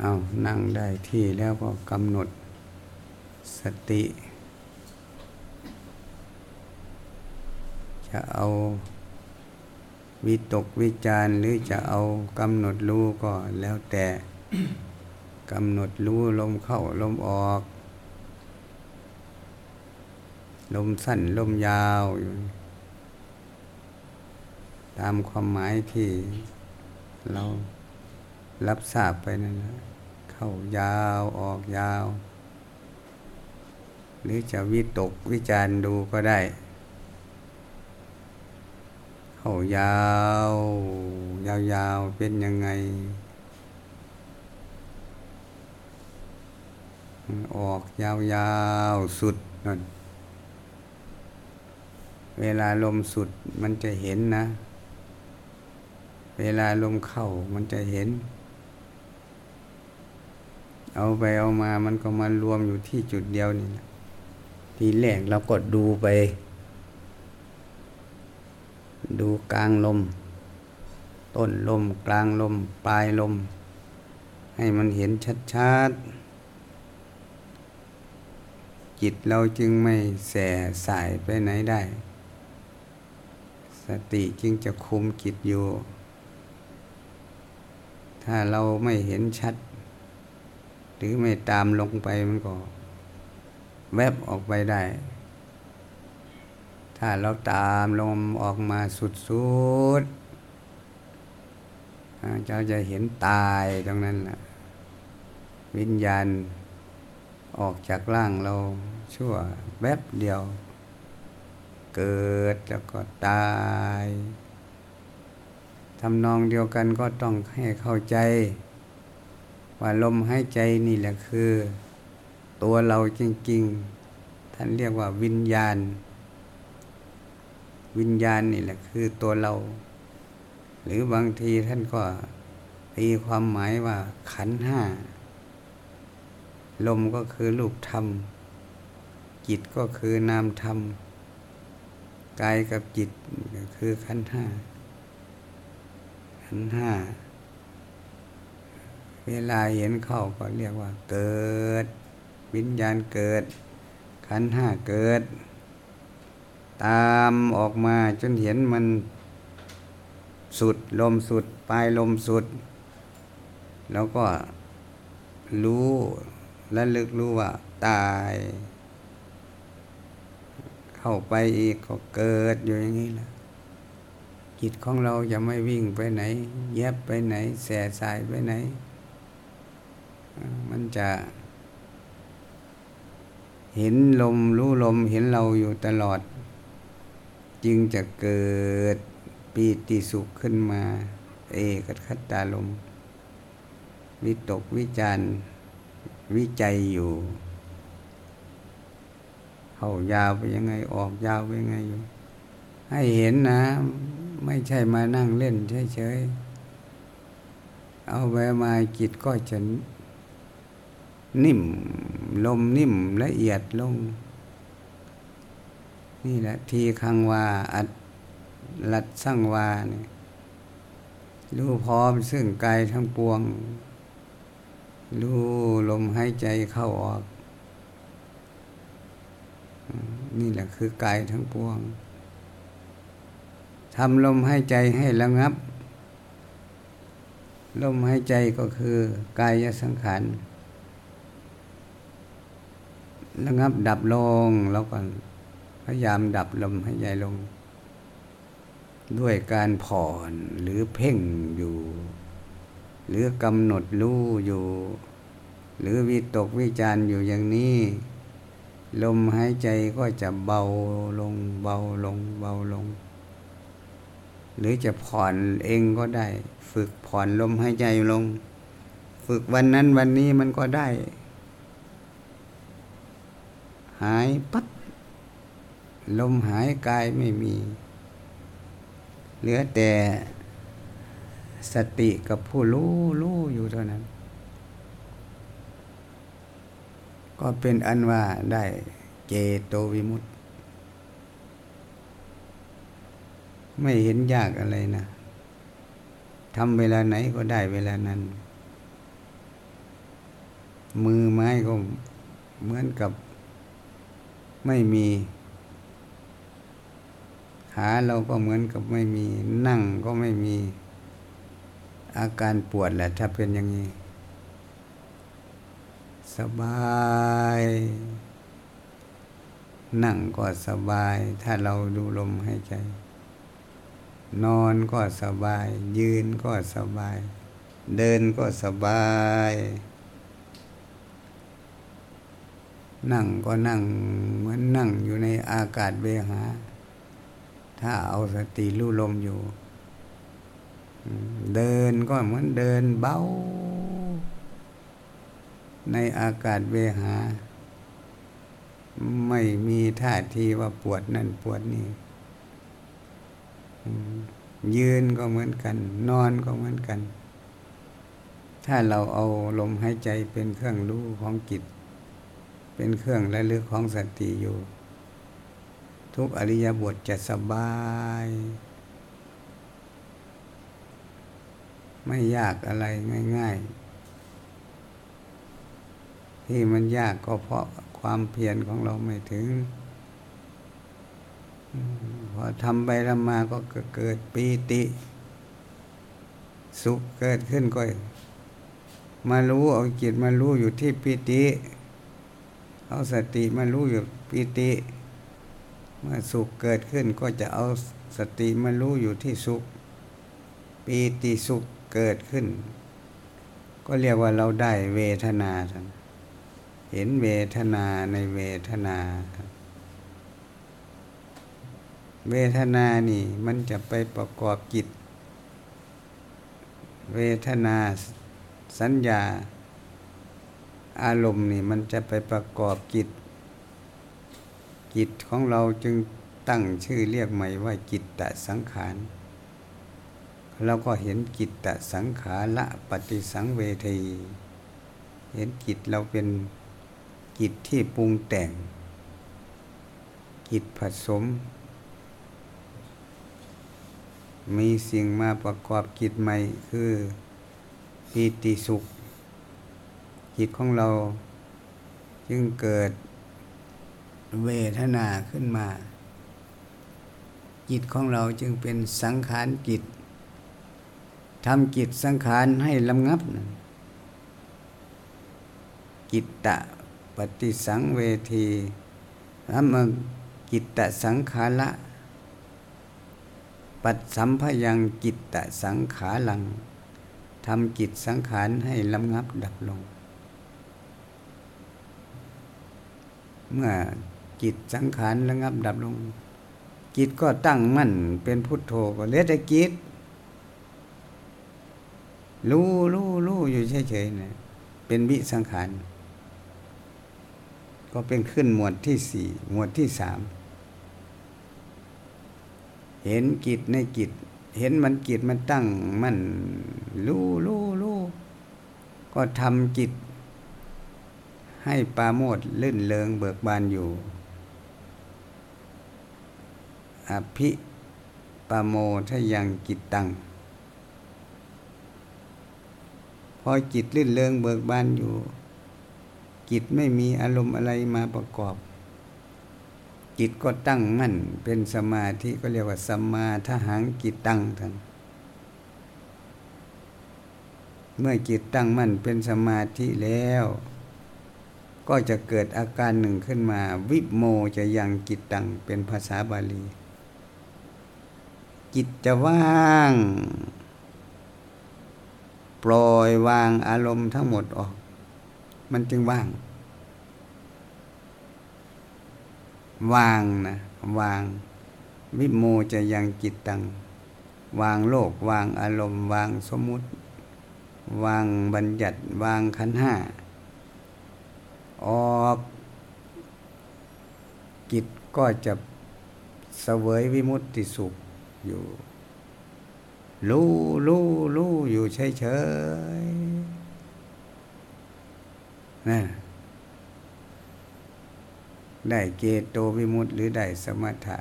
เอานั่งได้ที่แล้วก็กำหนดสติ จะเอาวิตกวิจารหรือจะเอากำหนดรู้ก็แล้วแต่กำหนดรู้ลมเข้าลมออก ลมสั้นลมยาวอยู่ตามความหมายที่เรา รับทราบไปนั่นนะเข้ายาวออกยาว หรือจะวิตกวิจารดูก็ได้ เข้ายาว ยาวยาวเป็นยังไง ออกยาวยาวสุดนั่นเวลาลมสุดมันจะเห็นนะ เวลาลมเข้ามันจะเห็น เอาไปเอามามันก็มารวมอยู่ที่จุดเดียวนี่นะทีแรกเราก็ดูไป ดูกลางลม ต้นลม กลางลม ปลายลม ให้มันเห็นชัดๆ จิตเราจึงไม่แส่สายไปไหนได้ สติจึงจะคุมจิตอยู่ ถ้าเราไม่เห็นชัด หรือไม่ตามลงไปมันก็ แวบออกไปได้ ถ้าเราตามลมออกมาสุดๆเจ้าจะเห็นตายตรงนั้นแหละวิญญาณออกจากร่างเราชั่วแวบเดียว เกิดแล้วก็ตายทำนองเดียวกันก็ต้องให้เข้าใจ ว่าลมหายใจนี่แหละคือ ตัวเราจริงๆ ท่านเรียกว่าวิญญาณ วิญญาณนี่แหละคือตัวเรา หรือบางทีท่านก็ตีความหมายว่าขันห้า ลมก็คือรูปธรรม จิตก็คือนามธรรม กายกับจิตก็คือขันห้าขันห้า เวลาเห็นเข้าก็เรียกว่า เกิด วิญญาณเกิด ขันห้าเกิด ตามออกมาจนเห็นมันสุดลมสุด ปลายลมสุด แล้วก็รู้และลึกรู้ว่าตาย เข้าไปอีกก็เกิดอยู่อย่างนี้แหละจิตของเราจะไม่วิ่งไปไหน แยบไปไหน แส่สายไปไหน มันจะเห็นลมรู้ลมเห็นเราอยู่ตลอด จึงจะเกิดปีติสุขขึ้นมา เอกัตคัตตาลม วิตกวิจารวิจัยอยู่ เข้ายาวไปยังไงออกยาวไปยังไงอยู่ ให้เห็นนะ ไม่ใช่มานั่งเล่นเฉยๆเอาไปมาจิตก็จะ นิ่มลมนิ่มละเอียดลง นี่แหละทีคังวาอัดลัดสั่งวาเนี่ยรู้พร้อมซึ่งกายทั้งปวง รู้ลมหายใจเข้าออก นี่แหละคือกายทั้งปวงทำลมหายใจให้ระงับ ลมหายใจก็คือกายสังขาร ระงับดับลงแล้วก็พยายามดับลมหายใจลง ด้วยการผ่อนหรือเพ่งอยู่ หรือกำหนดรู้อยู่ หรือวิตกวิจารอยู่อย่างนี้ ลมหายใจก็จะเบาลงเบาลงเบาลง หรือจะผ่อนเองก็ได้ ฝึกผ่อนลมหายใจลง ฝึกวันนั้นวันนี้มันก็ได้ หายปั๊บลมหายกายไม่มี เหลือแต่สติกับผู้รู้รู้อยู่เท่านั้น ก็เป็นอันว่าได้เจโตวิมุตติไม่เห็นยากอะไรนะทำเวลาไหนก็ได้เวลานั้น มือไม้ก็เหมือนกับ ไม่มี ขาเราก็เหมือนกับไม่มี นั่งก็ไม่มีอาการปวดแหละถ้าเป็นอย่างนี้ สบาย นั่งก็สบาย ถ้าเราดูลมให้ใจ นอนก็สบาย ยืนก็สบาย เดินก็สบาย นั่งก็นั่งเหมือนนั่งอยู่ในอากาศเวหา ถ้าเอาสติรู้ลมอยู่ เดินก็เหมือนเดินเบา ในอากาศเวหา ไม่มีท่าทีว่าปวดนั่นปวดนี่ยืนก็เหมือนกัน นอนก็เหมือนกัน ถ้าเราเอาลมหายใจเป็นเครื่องรู้ของจิต เป็นเครื่องระลึกของสติอยู่ ทุกอริยบทจะสบาย ไม่ยากอะไรง่าย ๆ ที่มันยากก็เพราะความเพียรของเราไม่ถึงพอทำไปทำมาก็เกิดปีติ สุขเกิดขึ้นก็มารู้เอาจิตมารู้อยู่ที่ปีติ เอาสติมารู้อยู่ปิติ เมื่อสุขเกิดขึ้นก็จะเอาสติมารู้อยู่ที่สุขปีติสุขเกิดขึ้น ก็เรียกว่าเราได้เวทนาท่านเห็นเวทนาในเวทนา เวทนานี่มันจะไปประกอบจิตเวทนาสัญญา อารมณ์นี่มันจะไปประกอบจิต จิตของเราจึงตั้งชื่อเรียกใหม่ว่าจิตตสังขารเราก็เห็นจิตตสังขาระปฏิสังเวทีเห็นจิตเราเป็นจิตที่ปรุงแต่ง จิตผสม มีสิ่งมาประกอบจิตใหม่คือปีติสุข จิตของเราจึงเกิดเวทนาขึ้นมา จิตของเราจึงเป็นสังขารจิตทำจิตสังขารให้ลำงับจิตตะปฏิสังเวทีทำจิตตะสังขาระปัดสัมพยังจิตตะสังขาลังทำจิตสังขารให้ลำงับดับลง เมื่อจิตสังขารระงับดับลง จิตก็ตั้งมั่นเป็นพุทโธก็เลือแต่จิตรู้รู้รู้อยู่เฉยๆนะเป็นวิสังขารก็เป็นขึ้นหมวดที่สี่หมวดที่สามเห็นจิตในจิตเห็นมันจิตมันตั้งมั่นรู้รู้รู้ก็ทำจิต ให้ปาโมดลื่นเลิงเบิกบานอยู่ อภิปาโมทยังจิตตัง พอจิตลื่นเลิงเบิกบานอยู่ จิตไม่มีอารมณ์อะไรมาประกอบ จิตก็ตั้งมั่นเป็นสมาธิก็เรียกว่าสมาทหังจิตตั้งท่านเมื่อจิตตั้งมั่นเป็นสมาธิแล้ว ก็จะเกิดอาการหนึ่งขึ้นมา วิโมจะยังจิตตังเป็นภาษาบาลี จิตจะว่าง ปล่อยวางอารมณ์ทั้งหมดออก มันจึงว่าง วางนะวาง วิโมจะยังจิตตัง วางโลก วางอารมณ์ วางสมมุติ วางบัญญัติ วางขันห้า ออกกิจก็จะเสวยวิมุตติสุขอยู่ รู้รู้รู้อยู่เฉยเฉยนะได้เกโตวิมุตติหรือได้สมถะ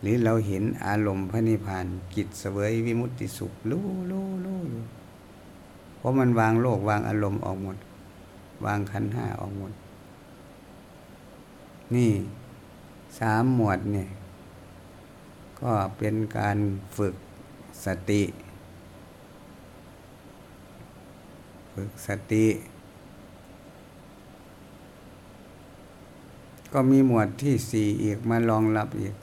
หรือเราเห็นอารมณ์พระนิพพานกิจเสวยวิมุตติสุขรู้รู้รู้อยู่เพราะมันวางโลกวางอารมณ์ออกหมด วางขันห้าออกหมด นี่สามหมวดเนี่ย ก็เป็นการฝึกสติ ฝึกสติ ก็มีหมวดที่สี่อีกมารองรับอีก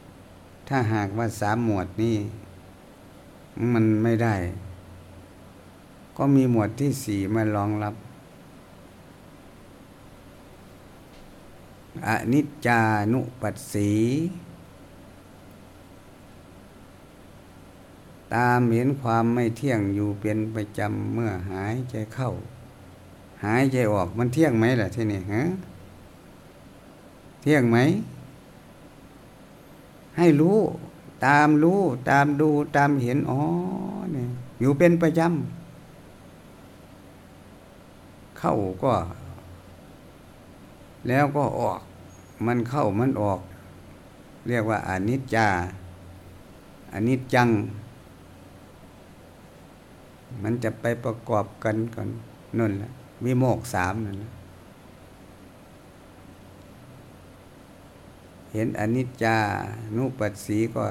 ถ้าหากว่าสามหมวดนี้มันไม่ได้ ก็มีหมวดที่สี่มารองรับ อนิจจานุปัสสี ตามเห็นความไม่เที่ยงอยู่เป็นประจำเมื่อหายใจเข้า หายใจออกมันเที่ยงไหมล่ะที่นี่ฮะเที่ยงไหม ให้รู้ ตามรู้ ตามดูตามเห็นอ๋อเนี่ยอยู่เป็นประจำเข้าก็ แล้วก็ออก มันเข้ามันออก เรียกว่าอนิจจาอนิจจัง มันจะไปประกอบกันก่อนนั่นแหละวิโมกสามนั่นแหละเห็นอนิจจานุปัสสีก็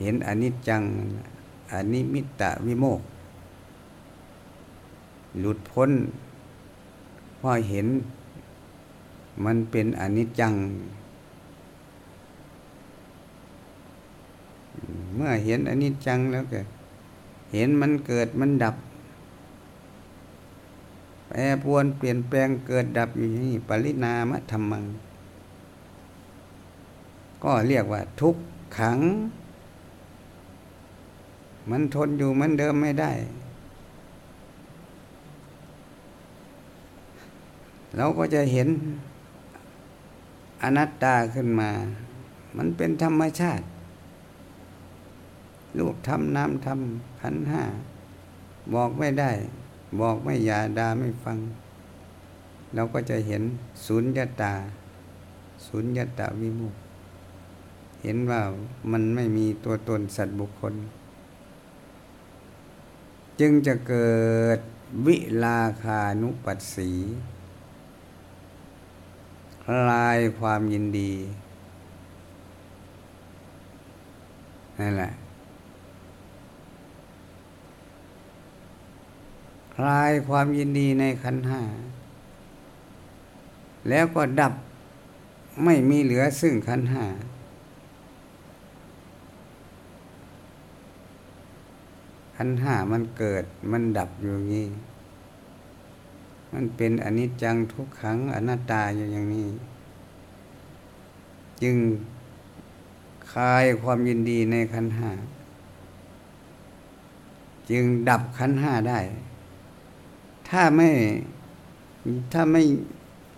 เห็นอนิจจังอนิมิตตวิโมก หลุดพ้นพราเห็น มันเป็นอนิจจัง เมื่อเห็นอนิจจังแล้วก็ เห็นมันเกิดมันดับ แปรปวนเปลี่ยนแปลงเกิดดับอยู่นี่ปรินามธรรมัง ก็เรียกว่าทุกขัง มันทนอยู่เหมือนเดิมไม่ได้เราก็จะเห็น อนัตตาขึ้นมา มันเป็นธรรมชาติรูปธรรมนามธรรมขันห้า บอกไม่ได้ บอกไม่ยาดาไม่ฟัง เราก็จะเห็นสุญญาตา สุญญาตาวิมุตเห็นว่ามันไม่มีตัวตนสัตว์บุคคล จึงจะเกิดวิลาคานุปัสสี ลายความยินดีนั่นแหละคลายความยินดีในขันห้า แล้วก็ดับไม่มีเหลือซึ่งขันห้า ขันห้ามันเกิดมันดับอยู่งี้ มันเป็นอนิจจังทุกขังอนัตตาอยู่อย่างนี้ จึงคลายความยินดีในขันห้าจึงดับขันห้าได้ ถ้าไม่ถ้าไม่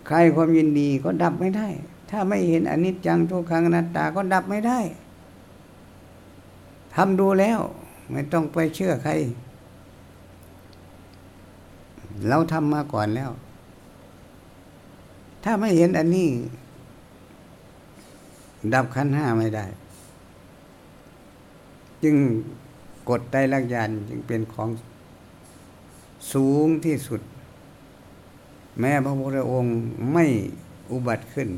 คลายความยินดีก็ดับไม่ได้ ถ้าไม่เห็นอนิจจังทุกขังอนัตตาก็ดับไม่ได้ทำดูแล้ว ไม่ต้องไปเชื่อใคร เราทำมาก่อนแล้ว ถ้าไม่เห็นอันนี้ ดับขันห้าไม่ได้ จึงกดไตรลักษณ์จึงเป็นของสูงที่สุด แม้พระพุทธองค์ไม่อุบัติขึ้น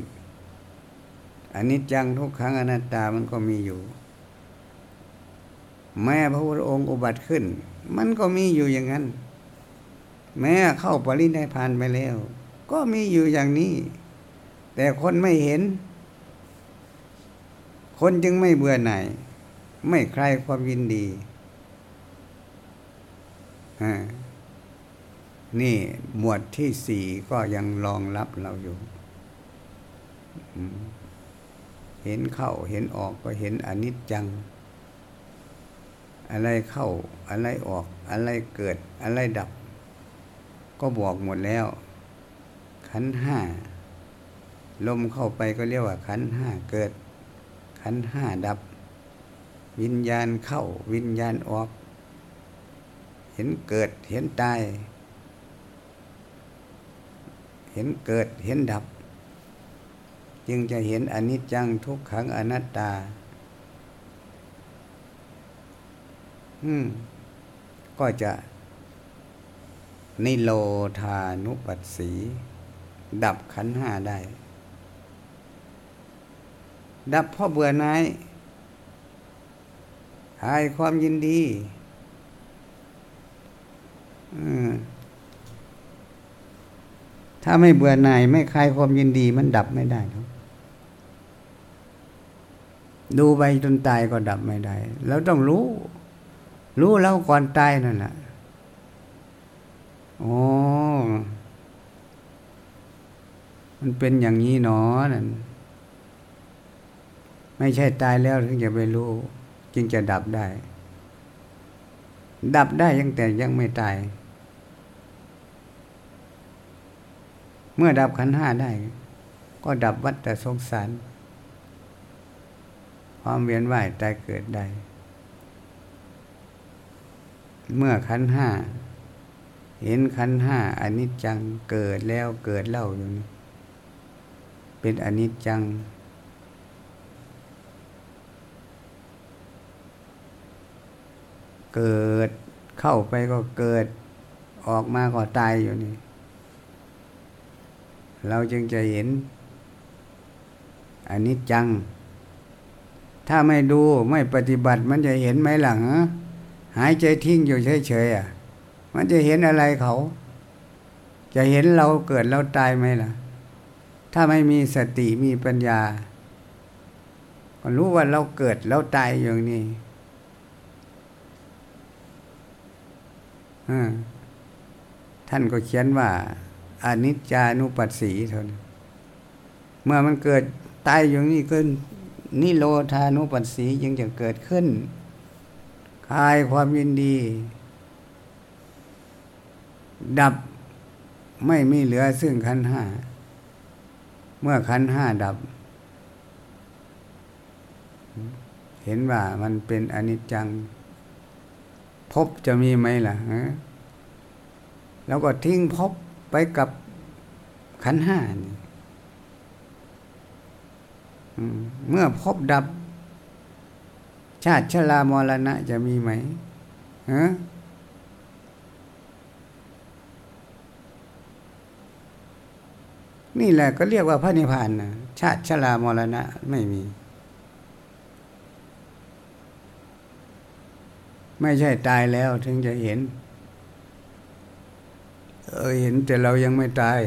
อันนี้จังทุกครั้งอนัตตามันก็มีอยู่ แม้พระพุทธองค์อุบัติขึ้น มันก็มีอยู่อย่างนั้น แม้เข้าปรินิพานไปแล้ว ก็มีอยู่อย่างนี้ แต่คนไม่เห็น คนจึงไม่เบื่อหน่ายไม่ใครความยินดีนี่หมวดที่สี่ก็ยังรองรับเราอยู่ เห็นเข้าเห็นออกก็เห็นอนิจจัง อะไรเข้าอะไรออก อะไรเกิดอะไรดับ ก็บอกหมดแล้ว ขันห้าลมเข้าไปก็เรียกว่า ขันห้าเกิด ขันห้าดับ วิญญาณเข้าวิญญาณออก เห็นเกิดเห็นตาย เห็นเกิดเห็นดับ จึงจะเห็นอนิจจังทุกขังอนัตตา อืม ก็จะ นิโรธานุปัสสี ดับขันห้าได้ ดับพ่อเบื่อหน่ายหายความยินดีถ้าไม่เบื่อหน่าย ไม่คลายความยินดีมันดับไม่ได้ครับดูไปจนตายก็ดับไม่ได้เราต้องรู้ รู้แล้วก่อนตายนั่นแหละ โอ้มันเป็นอย่างนี้หนอนั่นไม่ใช่ตายแล้วถึงจะไปรู้ จึงจะดับได้ ดับได้ยังแต่ยังไม่ตาย เมื่อดับขันห้าได้ ก็ดับวัฏสงสาร ความเวียนว่ายตายเกิดได้ เมื่อขันห้า เห็นขันห้าอนิจจังเกิดแล้วเกิดเล่าอยู่นี่เป็นอนิจจัง เกิดเข้าไปก็เกิดออกมาก็ตายอยู่นี่ เราจึงจะเห็นอนิจจัง ถ้าไม่ดูไม่ปฏิบัติมันจะเห็นไหมหลังหายใจทิ้งอยู่เฉยๆอะ มันจะเห็นอะไรเขา จะเห็นเราเกิดเราตายไหมล่ะ ถ้าไม่มีสติมีปัญญาก็รู้ว่าเราเกิดเราตายอย่างนี้ท่านก็เขียนว่าอนิจจานุปัสสีเท่านั้นเมื่อมันเกิดตายอย่างนี้ขึ้นนิโรธานุปัสสียังจะเกิดขึ้นคลายความยินดี ดับไม่มีเหลือซึ่งขันห้า เมื่อขันห้าดับ เห็นว่ามันเป็นอนิจจัง พบจะมีไหมล่ะแล้วก็ทิ้งพบไปกับขันห้านี่เมื่อพบดับ ชาติชรามรณะจะมีไหมฮะ นี่แหละก็เรียกว่าพระนิพพานนะชาติชรามรณะไม่มี ไม่ใช่ตายแล้วถึงจะเห็น เออเห็นแต่เรายังไม่ตาย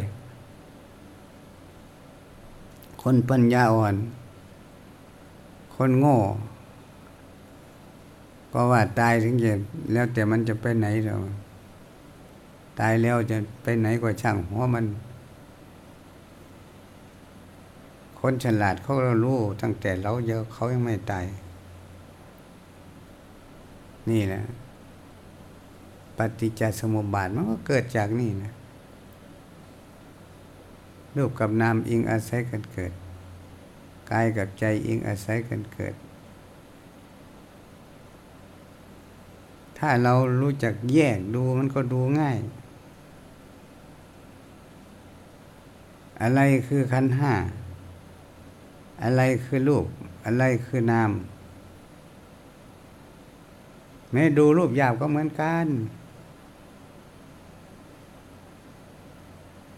คนปัญญาอ่อน คนโง่ ก็ว่าตายถึงจะแล้วแต่มันจะไปไหนเราตายแล้วจะไปไหนก็ช่างเพราะมัน คนฉลาดเขารารู้ตั้งแต่เราเยอะเขายังไม่ตาย นี่แหละปฏิจจสมุปบาทมันก็เกิดจากนี่นะรูปกับนามอิงอาศัยกันเกิดกายกับใจอิงอาศัยกันเกิด ถ้าเรารู้จักแยกดูมันก็ดูง่าย อะไรคือขันห้า อะไรคือรูป อะไรคือนาม แม้ดูรูปหยาบก็เหมือนกัน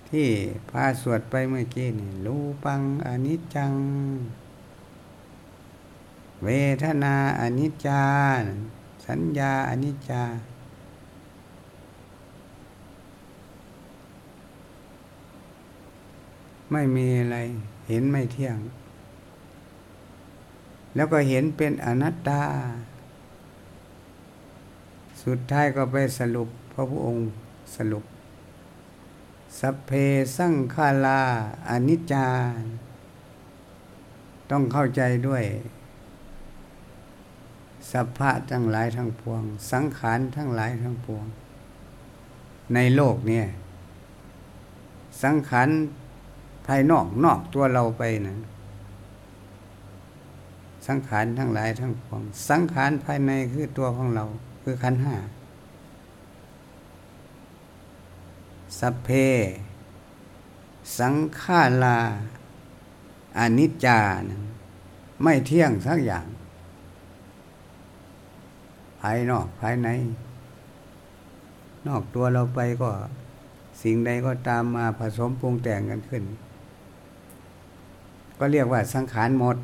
ที่พาสวดไปเมื่อกี้นี่รูปังอนิจจัง เวทนาอนิจจา สัญญาอนิจจาไม่มีอะไร เห็นไม่เที่ยง แล้วก็เห็นเป็นอนัตตา สุดท้ายก็ไปสรุปพระพุทธองค์สรุป สัพเพสังขาราอนิจจา ต้องเข้าใจด้วย สัพพะทั้งหลายทั้งปวง สังขารทั้งหลายทั้งปวง ในโลกเนี่ย สังขารภายนอกนอกตัวเราไปนะ สังขารทั้งหลายทั้งปวง สังขารภายในคือตัวของเรา คือขันห้าสัพเพ สังขาราอนิจจานะไม่เที่ยงสักอย่าง ภายนอกภายใน นอกตัวเราไปก็สิ่งใดก็ตามมาผสมปรุงแต่งกันขึ้น ก็เรียกว่าสังขารหมด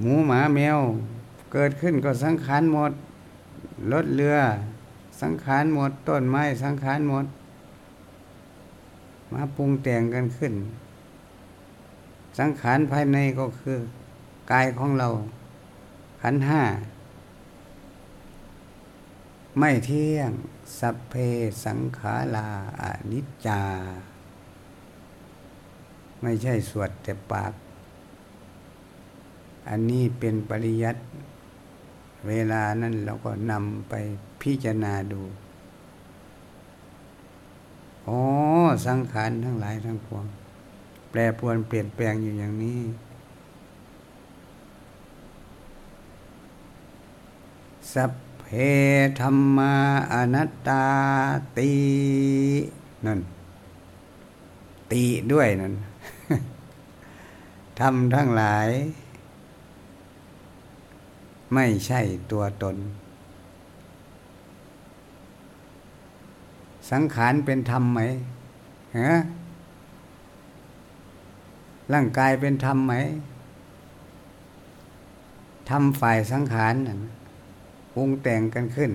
หมูหมาแมว เกิดขึ้นก็สังขารหมดรถเรือ สังขารหมด ต้นไม้สังขารหมด มาปรุงแต่งกันขึ้น สังขารภายในก็คือกายของเรา ขันห้า ไม่เที่ยง สัพเพสังขาราอนิจจา ไม่ใช่สวดแต่ปาก อันนี้เป็นปริยัติเวลานั้นเราก็นำไปพิจารณาดู อ๋อ สังขารทั้งหลายทั้งปวง แปรปวนเปลี่ยนแปลงอยู่อย่างนี้ สัพเพธรรมาอนัตตาตีนั่น ตีด้วยนั่นทำทั้งหลาย ไม่ใช่ตัวตน สังขารเป็นธรรมไหมฮะร่างกายเป็นธรรมไหมทำฝ่ายสังขารนั่นปรุงแต่งกันขึ้น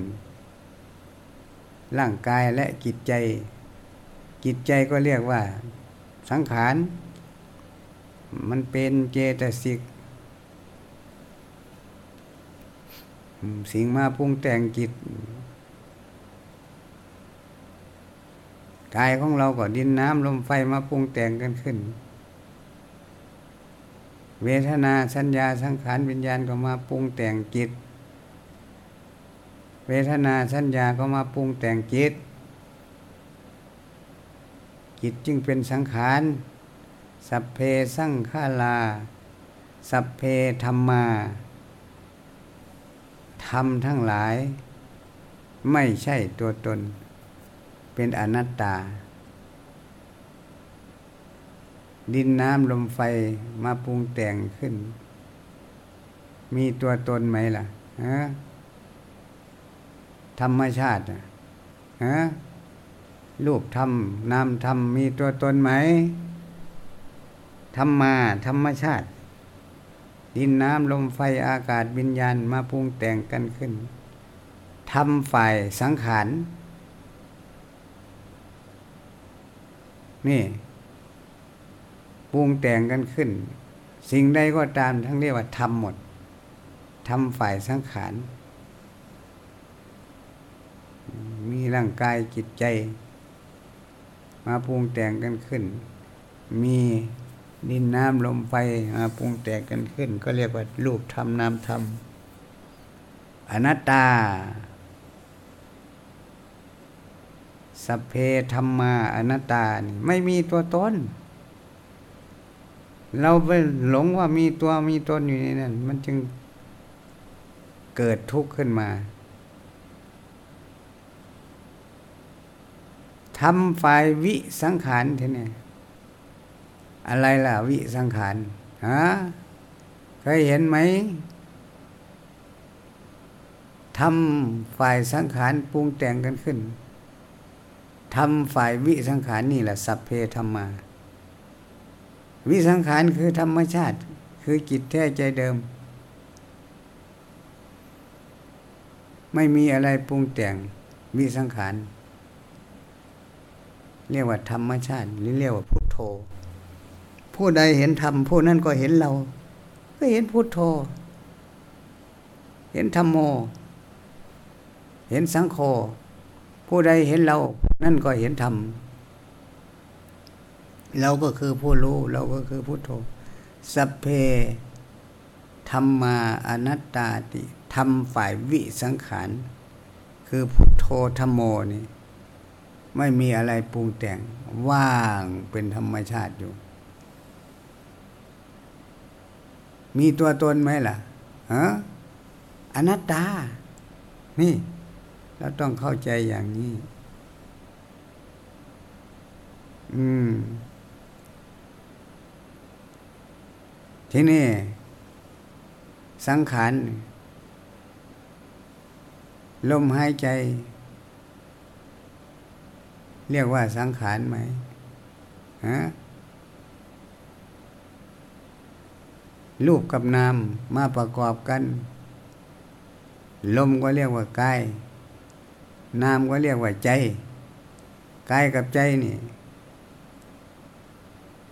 ร่างกายและจิตใจ จิตใจก็เรียกว่า สังขาร มันเป็นเจตสิก สิ่งมาปรุงแต่งจิตกายของเราก็ดินน้ำลมไฟมาปรุงแต่งกันขึ้น เวทนาสัญญาสังขารวิญญาณก็มาปรุงแต่งจิต เวทนาสัญญาก็มาปรุงแต่งจิต จิตจึงเป็นสังขาร สัพเพสังขารา สัพเพธรรมา ธรรมทั้งหลาย ไม่ใช่ตัวตน เป็นอนัตตา ดินน้ำลมไฟมาปรุงแต่งขึ้น มีตัวตนไหมล่ะฮะธรรมชาติฮะรูปธรรมนามธรรมมีตัวตนไหมธรรมาธรรมชาติ ดินน้ำลมไฟอากาศวิญญาณมาปรุงแต่งกันขึ้นทำฝ่ายสังขารนี่ปรุงแต่งกันขึ้น สิ่งใดก็ตามทั้งเรียกว่าทำหมดทำฝ่ายสังขาร มีร่างกายจิตใจ มาปรุงแต่งกันขึ้น มี ดินน้ำลมไฟมาปรุงแต่งกันขึ้น ก็เรียกว่ารูปธรรมนามธรรมอนัตตา สัพเพธรรมาอนัตตานี่ไม่มีตัวตนเราไปหลงว่ามีตัวมีตนอยู่ในนั้น มันจึงเกิดทุกข์ขึ้นมาทำฝ่ายวิสังขารทีนี้ อะไรล่ะ วิสังขารฮะเคยเห็นไหมทำฝ่ายสังขารปรุงแต่งกันขึ้นทำฝ่ายวิสังขารนี่แหละสัพเพธรรมา วิสังขารคือธรรมชาติ คือจิตแท้ใจเดิม ไม่มีอะไรปรุงแต่งวิสังขาร เรียกว่าธรรมชาติหรือเรียกว่าพุทโธ ผู้ใดเห็นธรรมผู้นั้นก็เห็นเรา ก็เห็นพุทโธ เห็นธรรมโม เห็นสังโฆผู้ใดเห็นเรา นั่นก็เห็นธรรมเราก็คือผู้รู้ เราก็คือพุทโธสัพเพธรรมาอนัตตาติทำฝ่ายวิสังขาร คือพุทโธธรรมโมนี่ ไม่มีอะไรปรุงแต่งว่างเป็นธรรมชาติอยู่ มีตัวตนไหมล่ะฮะอนัตตา นี่ เราต้องเข้าใจอย่างนี้ อืม ทีนี้ สังขารลมหายใจ เรียกว่าสังขารไหมฮะ รูปกับนามมาประกอบกัน ลมก็เรียกว่ากาย นามก็เรียกว่าใจ กายกับใจนี่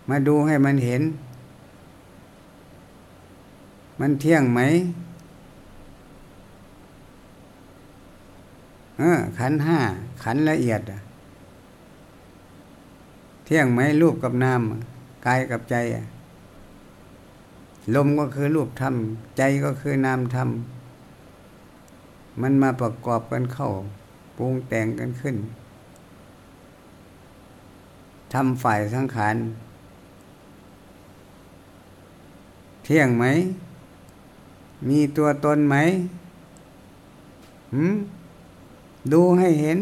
มาดูให้มันเห็น มันเที่ยงไหมเออขันห้าขันละเอียด เที่ยงไหมรูปกับนามกายกับใจ ลมก็คือรูปธรรม ใจก็คือนามธรรม มันมาประกอบกันเข้าปรุงแต่งกันขึ้นทำฝ่ายสังขาร เที่ยงไหม มีตัวตนไหมหืมดูให้เห็น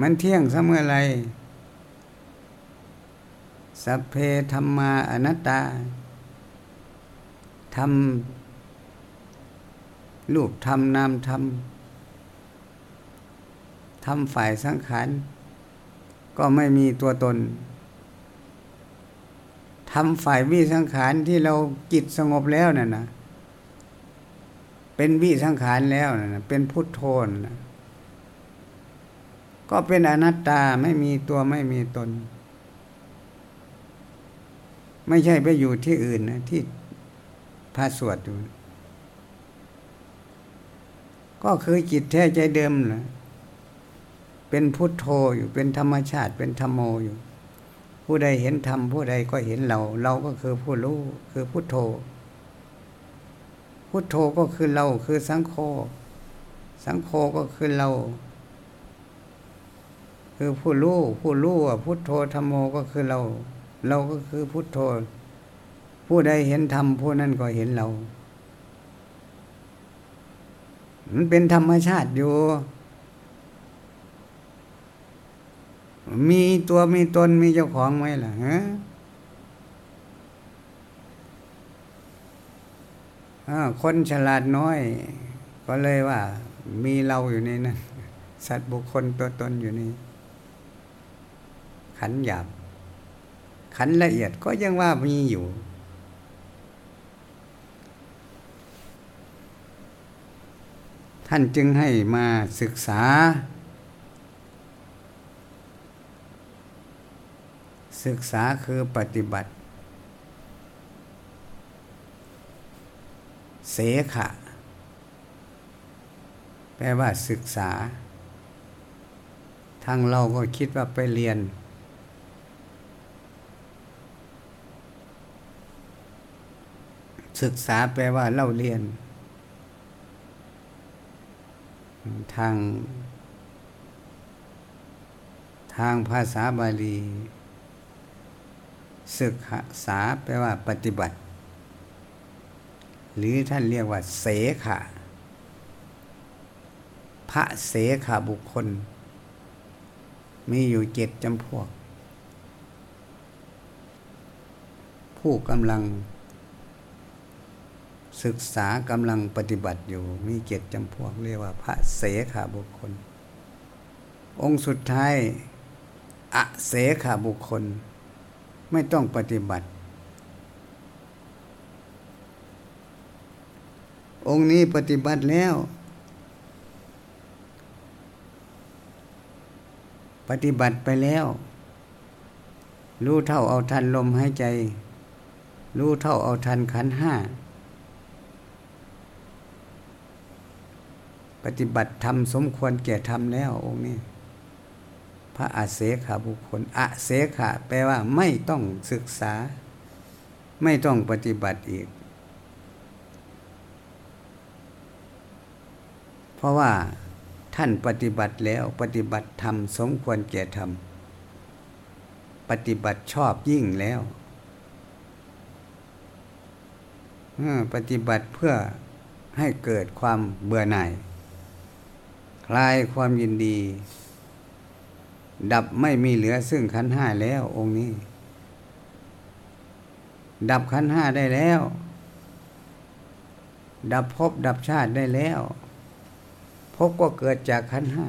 มันเที่ยงเสมอไร สัพเพธรรมาอนัตตาทำรูปทำนามทำทำฝ่ายสังขารก็ไม่มีตัวตนทำฝ่ายวิสังขารที่เราจิตสงบแล้วน่ะนะเป็นวิสังขารแล้วนะเป็นพุทโธนะก็เป็นอนัตตาไม่มีตัวไม่มีตน ไม่ใช่ไปอยู่ที่อื่นนะ ที่พระสวดอยู่ ก็คือจิตแท้ใจเดิมนะเป็นพุทโธอยู่เป็นธรรมชาติ เป็นธรรมโมอยู่ ผู้ใดเห็นธรรมผู้ใดก็เห็นเรา เราก็คือผู้รู้คือพุทโธ พุทโธก็คือเราคือสังโฆสังโฆก็คือเรา คือผู้รู้ผู้รู้พุทโธธรรมโมก็คือเรา เราก็คือพุทโธ ผู้ใดเห็นธรรมผู้นั้นก็เห็นเรา มันเป็นธรรมชาติอยู่ มีตัวมีตนมีเจ้าของไหมล่ะฮะคนฉลาดน้อย ก็เลยว่า มีเราอยู่ในนั้น สัตว์บุคคลตัวตนอยู่นี่ขันหยาบ ขันละเอียดก็ยังว่ามีอยู่ ท่านจึงให้มาศึกษา ศึกษาคือปฏิบัติ เสขะ แปลว่าศึกษา ทางเราก็คิดว่าไปเรียน ศึกษาแปลว่าเล่าเรียน ทาง ทางภาษาบาลี ศึกษาแปลว่าปฏิบัติ หรือท่านเรียกว่า เสขะพระเสขะบุคคล มีอยู่เจ็ดจำพวก ผู้กำลัง ศึกษากำลังปฏิบัติอยู่มีเจ็ดจำพวกเรียกว่าพระเสขาบุคคล องค์สุดท้ายอะเสขาบุคคล ไม่ต้องปฏิบัติ องค์นี้ปฏิบัติแล้ว ปฏิบัติไปแล้ว รู้เท่าเอาทันลมหายใจ รู้เท่าเอาทันขันห้า ปฏิบัติทำสมควรแก่ทำแล้วองค์นี้ พระอาเสขาบุคคลอาเสขาแปลว่าไม่ต้องศึกษา ไม่ต้องปฏิบัติอีก เพราะว่าท่านปฏิบัติแล้วปฏิบัติธรรมสมควรแก่ธรรม ปฏิบัติชอบยิ่งแล้วปฏิบัติเพื่อให้เกิดความเบื่อหน่าย คลายความยินดี ดับไม่มีเหลือซึ่งขันห้าแล้ว องค์นี้ ดับขันห้าได้แล้ว ดับภพดับชาติได้แล้วภพก็เกิดจากขันห้า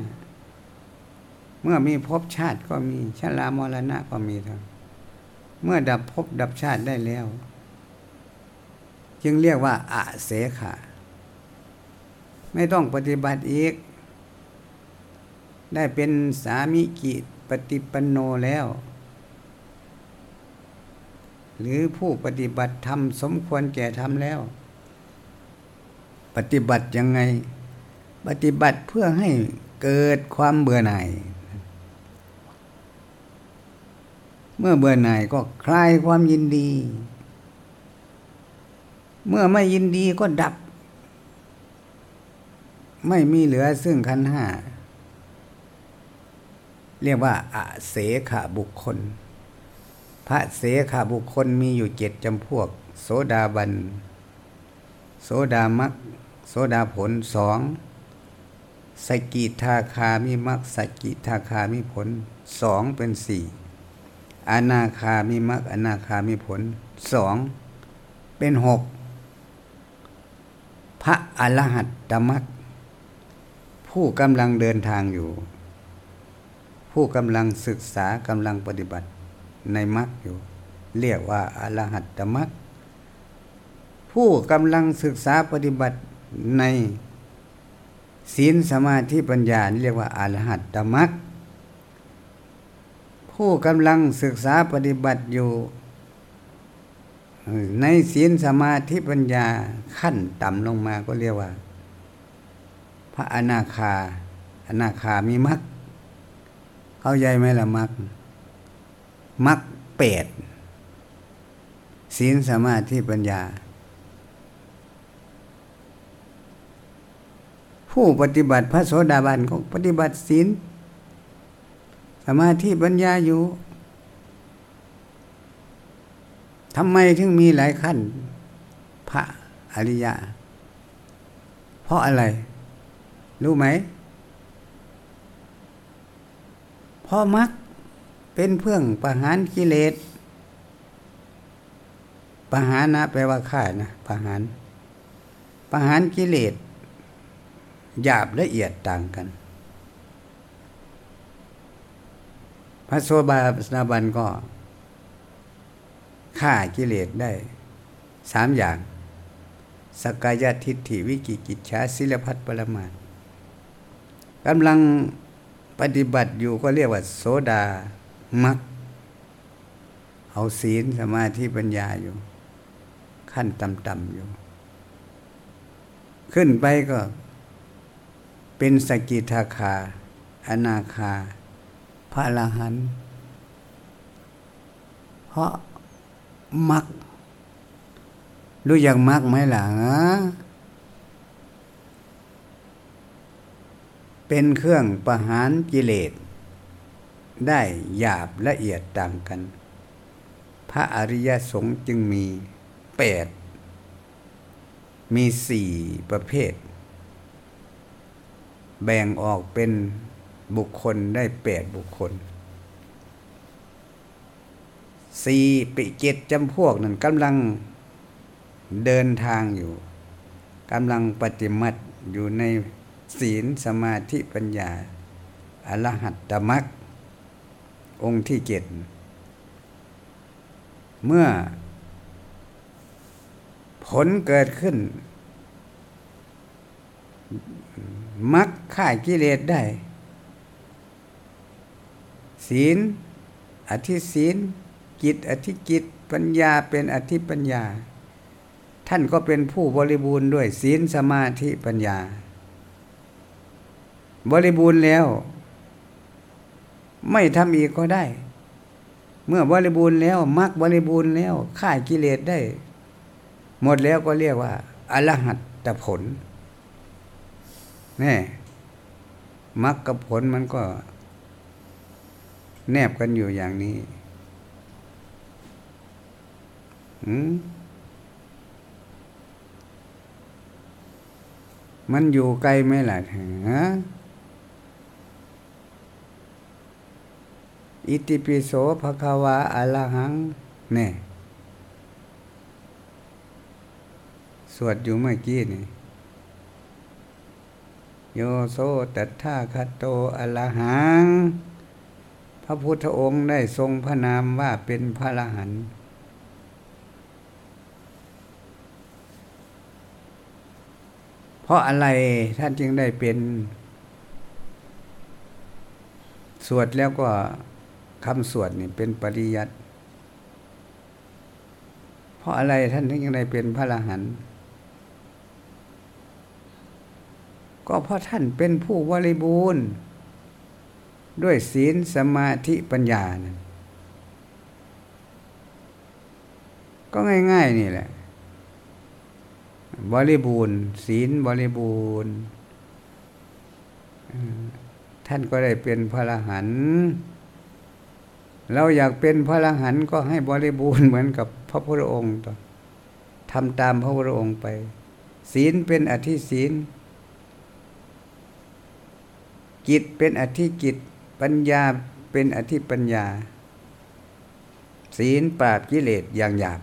เมื่อมีภพชาติก็มีชรามรณะก็มีทั้งเมื่อดับภพดับชาติได้แล้ว จึงเรียกว่าอาเสขะไม่ต้องปฏิบัติอีก ได้เป็นสามิกิปฏิปันโนแล้ว หรือผู้ปฏิบัติธรรมสมควรแก่ธรรมแล้ว ปฏิบัติยังไง ปฏิบัติเพื่อให้เกิดความเบื่อหน่าย เมื่อเบื่อหน่ายก็คลายความยินดี เมื่อไม่ยินดีก็ดับ ไม่มีเหลือซึ่งขันห้า เรียกว่าอาเสขบุคคล พระเสขบุคคลมีอยู่เจ็ดจำพวก โสดาบัน โสดามักโสดาผลสองสกิทาคามีมักสกิทาคามีผลสองเป็นสี่อนาคามีมักอนาคามีผลสองเป็นหกพระอรหัตตมักผู้กำลังเดินทางอยู่ ผู้กำลังศึกษากำลังปฏิบัติในมักอยู่ เรียกว่าอรหัตตมักผู้กำลังศึกษาปฏิบัติในศีลสมาธิปัญญาเรียกว่าอรหัตตมักผู้กำลังศึกษาปฏิบัติอยู่ ในศีลสมาธิปัญญาขั้นต่ำลงมาก็เรียกว่า พระอนาคาอนาคามีมัก เข้าใจไหมล่ะมักมักเปดศีลสมาธิปัญญา ผู้ปฏิบัติพระโสดาบันก็ปฏิบัติศีลสมาธิปัญญาอยู่ทำไมถึงมีหลายขั้น พระอริยะ เพราะอะไร รู้ไหม เพราะมักเป็นเพื่องประหารกิเลสประหารนะแปลว่าฆ่านะประหารประหารกิเลสหยาบละเอียดต่างกัน พระโสบาสนาบันก็ฆ่ากิเลสได้สามอย่าง สกายทิฏฐิวิกิกิจฉาศิลพัฒปรมาตกำลัง ปฏิบัติอยู่ก็เรียกว่า โสดามักเอาศีลสมาธิปัญญาอยู่ ขั้นต่ำๆอยู่ ขึ้นไปก็ เป็นสกิทาคา อนาคา พระอรหันต์เพราะมักรู้อย่างมักไหมล่ะ เป็นเครื่องประหารกิเลส ได้หยาบละเอียดต่างกัน พระอริยสงฆ์จึงมีแปดมีสี่ประเภท แบ่งออกเป็นบุคคลได้แปดบุคคลสี่ปิเจ็ดจำพวกนั้นกำลังเดินทางอยู่กำลังปฏิมัติอยู่ใน ศีลสมาธิปัญญา อรหัตตมักองค์ที่เจ็ดเมื่อ ผลเกิดขึ้นมักข่ากิเลสได้ ศีล อธิศีล กิจ อธิกิจ ปัญญาเป็นอธิปัญญา ท่านก็เป็นผู้บริบูรณ์ด้วยศีลสมาธิปัญญา บริบูรณ์แล้ว ไม่ทำอีกก็ได้ เมื่อบริบูรณ์แล้วมักบริบูรณ์แล้วข่ายกิเลสได้ หมดแล้วก็เรียกว่า อรหัตตผลแน่มรรคกับผลมันก็ แนบกันอยู่อย่างนี้มันอยู่ไกลไหมล่ะฮะ อิติปิโสภควาอลหังเนี่ยสวดอยู่เมื่อกี้นี่โยโซตัทธาคโตอลหัง พระพุทธองค์ได้ทรงพระนามว่าเป็นพระอรหันต์เพราะอะไรท่านจึงได้เป็น สวดแล้วก็ คำสวดนี่เป็นปริยัติเพราะอะไรท่านถึงยังได้เป็นพระอรหันต์ก็เพราะท่านเป็นผู้บริบูรณ์ ด้วยศีลสมาธิปัญญานะก็ง่าย ๆ นี่แหละ บริบูรณ์ ศีลบริบูรณ์ท่านก็ได้เป็นพระอรหันต์ เราอยากเป็นพระอรหันต์ก็ให้บริบูรณ์เหมือนกับพระพุทธองค์ต่อทำตามพระพุทธองค์ไป ศีลเป็นอธิศีลจิตเป็นอธิจิตปัญญาเป็นอธิปัญญา ศีลปราบกิเลสอย่างหยาบ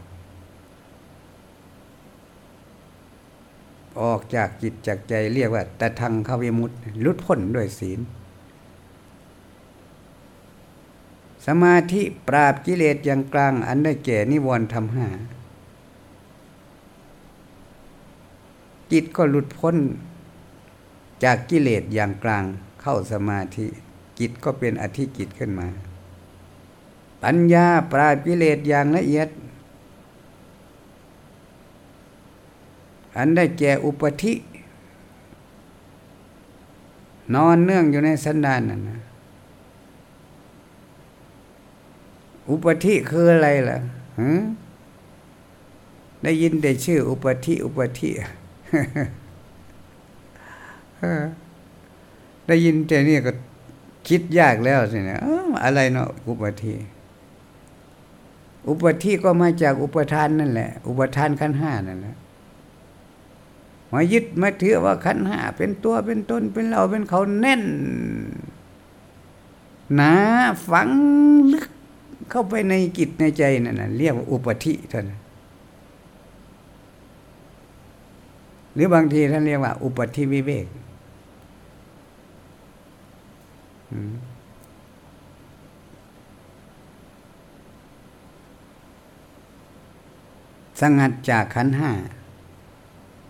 ออกจากจิตจากใจเรียกว่า แต่ทางขวิมุตลุดพ้นด้วยศีล สมาธิปราบกิเลสอย่างกลางอันได้แก่นิวรณ์ทำห้าจิตก็หลุดพ้นจากกิเลสอย่างกลางเข้าสมาธิ จิตก็เป็นอธิจิตขึ้นมา ปัญญาปราบกิเลสอย่างละเอียด อันได้แก่อุปธิ นอนเนื่องอยู่ในสันดานนั่นนะ อุปธิคืออะไรล่ะได้ยินได้ชื่อ อุปธิอุปธิได้ยินแต่นี่ก็คิดยากแล้วสิเนี่ยอะไรเนาะอุปธิอุปธิก็มาจากอุปทานนั่นแหละ อุปทานขั้นห้านั่นแหละมายึดมาถือว่าขันห้าเป็นตัวเป็นตนเป็นเราเป็นเขาแน่นหนาฝังลึก เข้าไปในจิตในใจนั่นนะเรียกว่าอุปธิท่านหรือบางทีท่านเรียกว่า อุปธิวิเวกสงัดจากขันห้า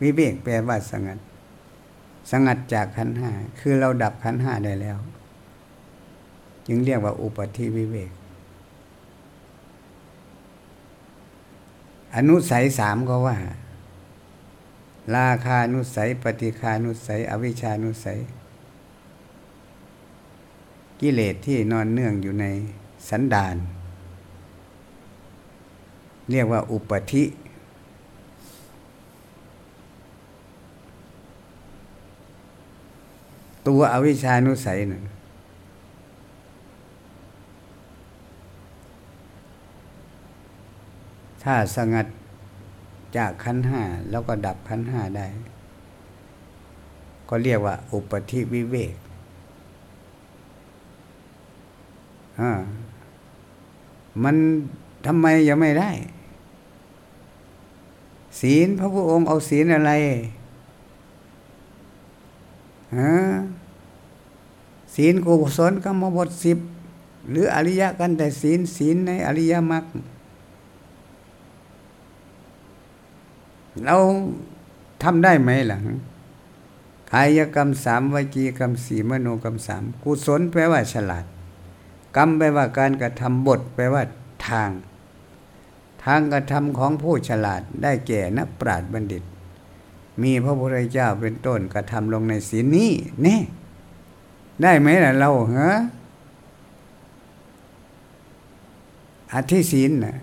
วิเวกแปลว่าสงัดสงัดจากขันห้าคือเราดับขันห้าได้แล้ว จึงเรียกว่าอุปธิวิเวก อนุสัยสามก็ว่า ราคานุสัย ปฏิคานุสัย อวิชานุสัย กิเลสที่นอนเนื่องอยู่ในสันดาน เรียกว่าอุปธิ ตัวอวิชานุสัยนะ ถ้าสงัดจากขันห้าแล้วก็ดับขันห้าได้ ก็เรียกว่า อุปธิวิเวกมันทำไมยังไม่ได้ ศีลพระพุทธองค์เอาศีลอะไรฮะศีลกุศลกรรมบทสิบหรืออริยกันแต่ศีลศีลในอริยมรรค เราทำได้ไหมล่ะกายกรรมสามวิจีกรรมสี่มโนกรรมสามกุศลแปลว่าฉลาด กรรมแปลว่าการกระทำบท แปลว่าทาง ทางกระทำของผู้ฉลาดได้แก่นักปราชญ์บัณฑิต มีพระพุทธเจ้าเป็นต้นกระทำลงในศีลนี้นี่ได้ไหมล่ะเราเหรออธิศีลนะ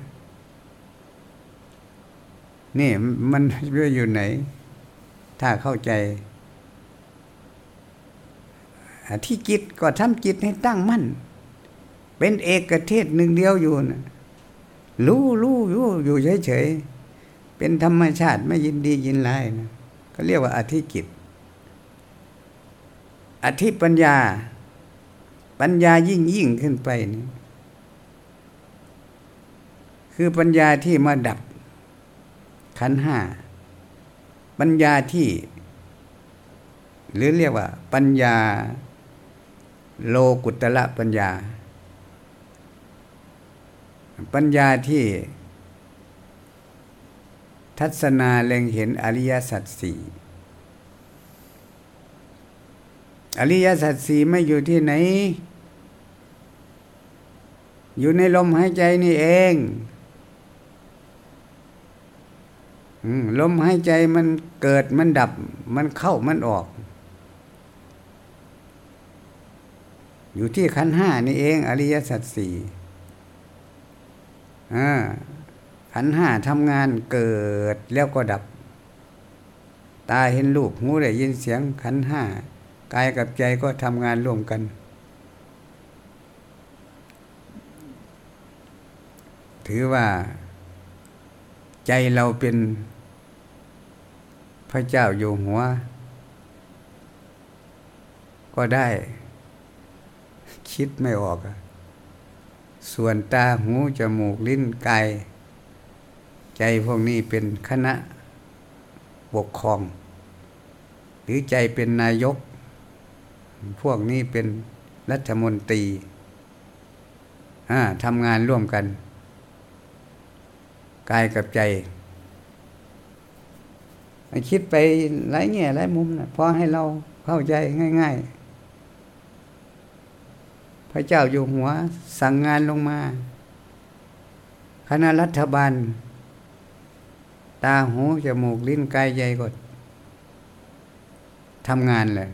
นี่มันอยู่ไหน ถ้าเข้าใจอธิจิตก็ทำจิตให้ตั้งมั่น เป็นเอกเทศหนึ่งเดียวอยู่นะรู้รู้อยู่อยู่เฉยๆ เป็นธรรมชาติไม่ยินดียินร้ายนะก็เรียกว่าอธิกิจ อธิปัญญา ปัญญายิ่งยิ่งขึ้นไปนี่คือปัญญาที่มาดับ ขันห้าปัญญาที่ หรือเรียกว่า ปัญญา โลกุตละปัญญา ปัญญาที่ ทัศนาเล็งเห็นอริยสัจสี่อริยสัจสี่ไม่อยู่ที่ไหน อยู่ในลมหายใจนี่เอง ลมหายใจมันเกิดมันดับ มันเข้ามันออก อยู่ที่ขันห้านี่เอง อริยสัจสี่ขันห้าทำงานเกิดแล้วก็ดับ ตาเห็นรูปหูได้ยินเสียงขันห้ากายกับใจก็ทำงานร่วมกัน ถือว่าใจเราเป็น พระเจ้าอยู่หัว ก็ได้ คิดไม่ออก ส่วนตาหูจมูกลิ้นกายใจพวกนี้เป็นคณะปกครอง หรือใจเป็นนายก พวกนี้เป็นรัฐมนตรีทำงานร่วมกัน กายกับใจ คิดไปหลายแง่หลายมุมนะพอให้เราเข้าใจง่าย ๆ พระเจ้าอยู่หัวสั่งงานลงมา คณะรัฐบาล ตาหูจมูกลิ้นกายใจก็ทำงานเลย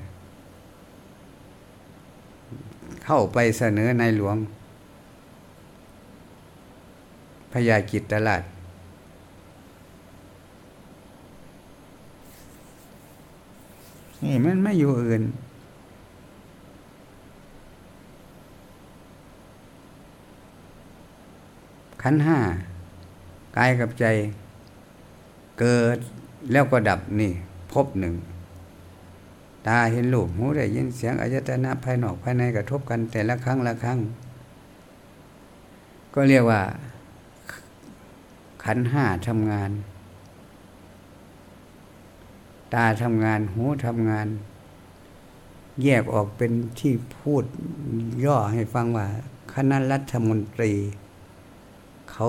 เข้าไปเสนอในหลวงพญาจิตตลาด นี่มันไม่อยู่อื่น ขันห้ากายกับใจ เกิดแล้วก็ดับนี่พบหนึ่ง ตาเห็นรูปหูได้ยินเสียงอายตนะภายนอกภายในกระทบกันแต่ละครั้งละครั้ง ก็เรียกว่า ขันห้าทำงาน ตาทำงานหูทำงาน แยกออกเป็นที่พูดย่อให้ฟังว่า คณะรัฐมนตรี เขา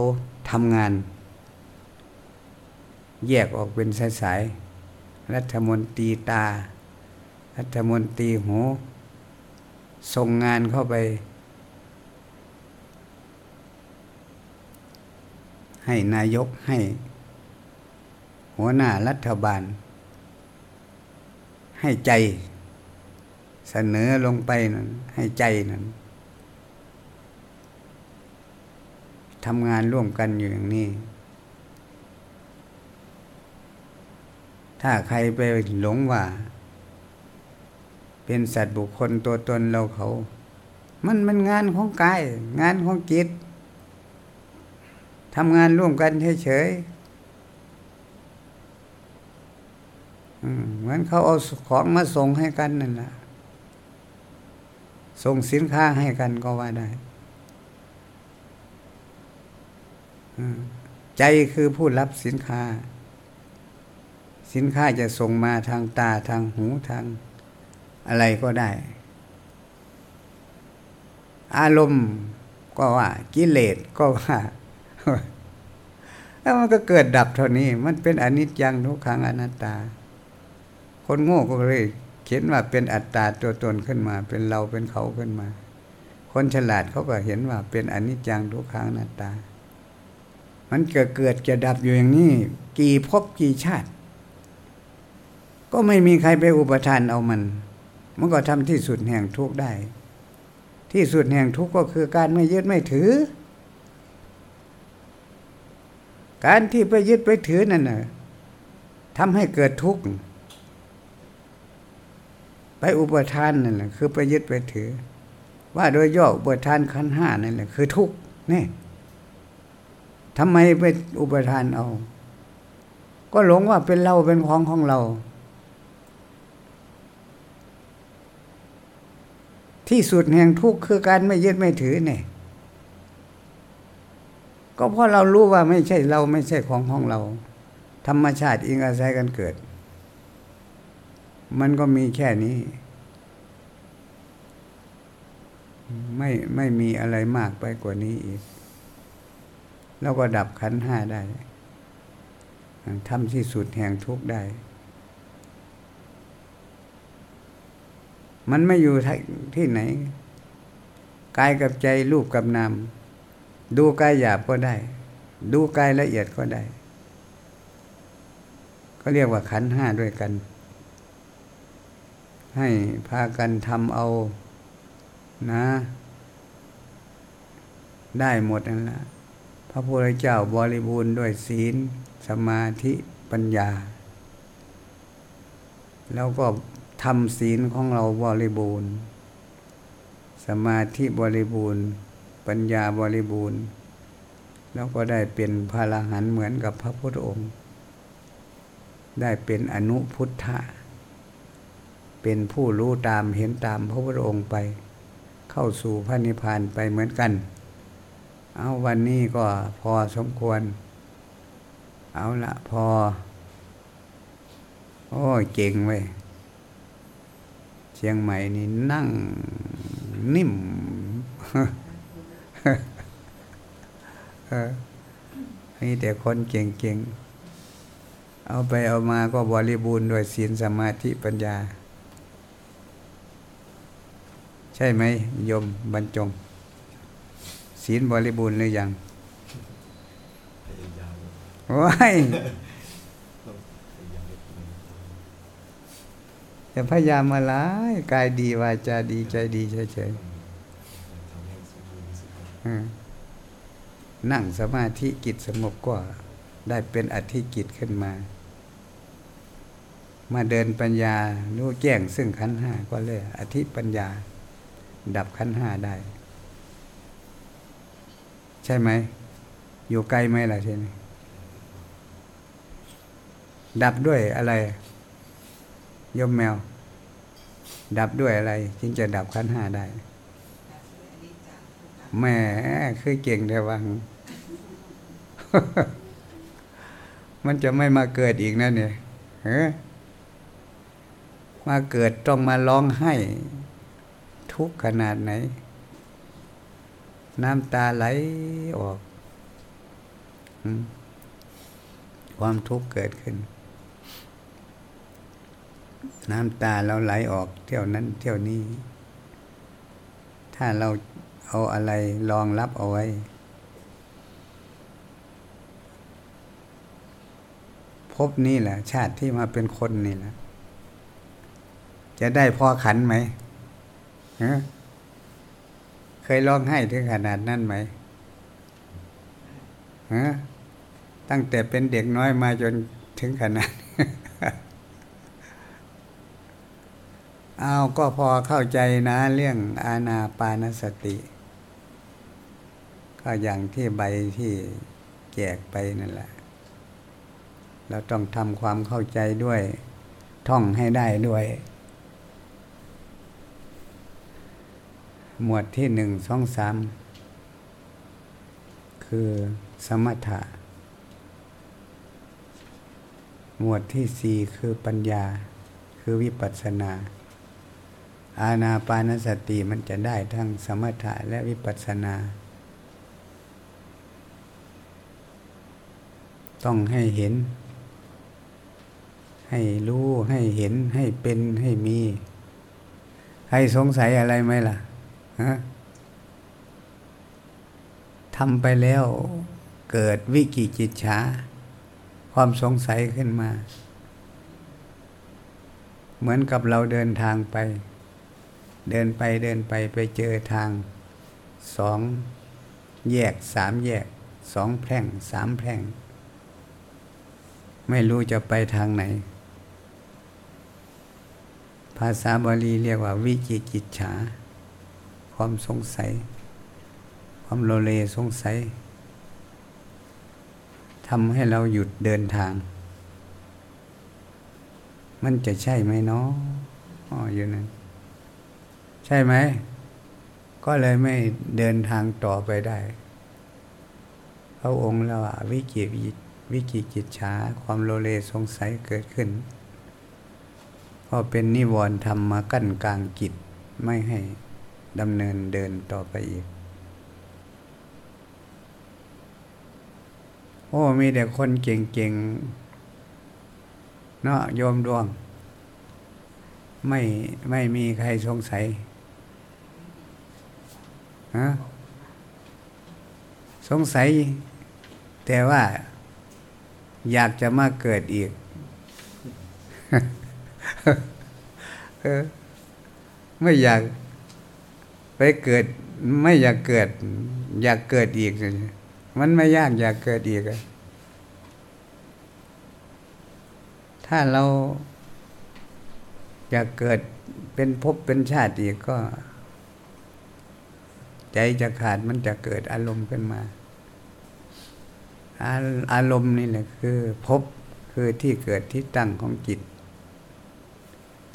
ทำงาน แยกออกเป็นสายๆรัฐมนตรีตา รัฐมนตรีหูส่งงานเข้าไป ให้นายกให้ หัวหน้ารัฐบาล ให้ใจ เสนอลงไปนั่นให้ใจนั่นทำงานร่วมกันอยู่อย่างนี้ ถ้าใครไปหลงว่า เป็นสัตว์บุคคลตัวตนเราเขา มันมันงานของกาย งานของจิตทำงานร่วมกันเฉยๆ เหมือนเขาเอาของมาส่งให้กันนั่นแหละส่งสินค้าให้กันก็ว่าได้ใจคือผู้รับสินค้า สินค้าจะส่งมาทางตาทางหูทางอะไรก็ได้ อารมณ์ก็ว่ากิเลสก็ว่าแล้วมันก็เกิดดับเท่านี้ มันเป็นอนิจจังทุกขังอนัตตา คนโง่ก็เลย เขียนว่าเป็นอัตตาตัวตนขึ้นมา เป็นเราเป็นเขาขึ้นมา คนฉลาดเขาก็เห็นว่าเป็นอนิจจังทุกขังนัตตา มันเกิดเกิดจะดับอยู่อย่างนี้ กี่ภพกี่ชาติ ก็ไม่มีใครไปอุปทานเอามัน มันก็ทำที่สุดแห่งทุกข์ได้ ที่สุดแห่งทุกข์ก็คือการไม่ยึดไม่ถือการที่ไปยึดไปถือนั่นน่ะทำให้เกิดทุกข์ ไปอุปทานนั่นแหละคือไปยึดไปถือ ว่าโดยย่ออุปทานขันห้านั่นแหละคือทุกข์นี่ทำไมไปอุปทานเอา ก็หลงว่าเป็นเราเป็นของของเรา ที่สุดแห่งทุกข์คือการไม่ยึดไม่ถือเนี่ยก็เพราะเรารู้ว่าไม่ใช่เราไม่ใช่ของของเรา ธรรมชาติอิงอาศัยกันเกิด มันก็มีแค่นี้ ไม่ไม่มีอะไรมากไปกว่านี้อีก แล้วก็ดับขันห้าได้ทำที่สุดแห่งทุกได้ มันไม่อยู่ที่ไหนกายกับใจรูปกับนามดูกายหยาบก็ได้ ดูกายละเอียดก็ได้ ก็เรียกว่าขันห้าด้วยกัน ให้พากันทำเอานะ ได้หมดนั่นแหละพระพุทธเจ้าบริบูรณ์ด้วยศีล สมาธิปัญญา แล้วก็ทำศีลของเราบริบูรณ์ สมาธิบริบูรณ์ ปัญญาบริบูรณ์ แล้วก็ได้เป็นพระอรหันต์เหมือนกับพระพุทธองค์ ได้เป็นอนุพุทธะ เป็นผู้รู้ตามเห็นตามพระพุทธองค์ไป เข้าสู่พระนิพพานไปเหมือนกัน เอาวันนี้ก็พอสมควร เอาละพอ โอ้เก่งเว้ยเชียงใหม่นี่นั่งนิ่มมีแต่คนเก่งๆ เอาไปเอามาก็บริบูรณ์ด้วยศีลสมาธิปัญญา ใช่ไหมโยมบรรจง ศีลบริบูรณ์หรือยังว้ายอย่พยายามมาล้ายกายดีวาจาดีใจดีเฉยๆนั่งสมาธิกิจสงบก็ได้เป็นอธิกิจขึ้นมา มาเดินปัญญารู้แจ้งซึ่งขันห้าก็เลยอธิปัญญา ดับขั้นห้าได้ ใช่ไหม อยู่ไกลไหมล่ะทีนี้ดับด้วยอะไรยมแมว ดับด้วยอะไร จึงจะดับขั้นห้าได้แหมคือเก่งแต่วัง มันจะไม่มาเกิดอีกนะเนี่ยเฮ้มาเกิดต้องมาร้องไห้ ทุกขนาดไหน น้ำตาไหลออก ความทุกข์เกิดขึ้น น้ำตาเราไหลออกเที่ยวนั้นเที่ยวนี้ ถ้าเราเอาอะไรรองรับเอาไว้ พบนี่แหละ ชาติที่มาเป็นคนนี่แหละจะได้พอขันไหม เคยร้องไห้ถึงขนาดนั้นไหมตั้งแต่เป็นเด็กน้อยมาจนถึงขนาดเอาก็พอเข้าใจนะเรื่องอาณาปานสติ ก็อย่างที่ใบที่แจกไปนั่นแหละ เราต้องทำความเข้าใจด้วย ท่องให้ได้ด้วย หมวดที่หนึ่งสองสามคือสมถะ หมวดที่สี่คือปัญญา คือวิปัสสนา อาณาปานสติมันจะได้ทั้งสมถะและวิปัสสนา ต้องให้เห็น ให้รู้ให้เห็นให้เป็นให้มี ให้สงสัยอะไรไหมล่ะฮะ ทำไปแล้วเกิดวิกิจิตฉาความสงสัยขึ้นมา เหมือนกับเราเดินทางไป เดินไปเดินไปไปเจอทางสองแยกสามแยกสองแพร่งสามแพร่ง ไม่รู้จะไปทางไหน ภาษาบาลีเรียกว่าวิจิกิจฉา ความสงสัย ความโลเลสงสัยทำให้เราหยุดเดินทาง มันจะใช่ไหมเนาะอ๋ออยู่นั่นใช่ไหม ก็เลยไม่เดินทางต่อไปได้ พระองค์แล้ววิจิวิจิจิตชาความโลเลสงสัยเกิดขึ้นพอราะเป็นนิวรณ์ธรรมมากั้นกลางจิตไม่ให้ ดำเนินเดินต่อไปอีก โอ้ มีแต่คนเก่งๆเนาะโยมดวง ไม่ไม่มีใครสงสัยฮะสงสัย แต่ว่าอยากจะมาเกิดอีกไม่อยาก ไปเกิดไม่อยากเกิด อยากเกิดอีก มันไม่ยากอยากเกิดอีก ถ้าเราอยากเกิดเป็นภพเป็นชาติอีกก็ ใจจะขาดมันจะเกิดอารมณ์ขึ้นมา อารมณ์นี่แหละคือภพคือที่เกิดที่ตั้งของจิต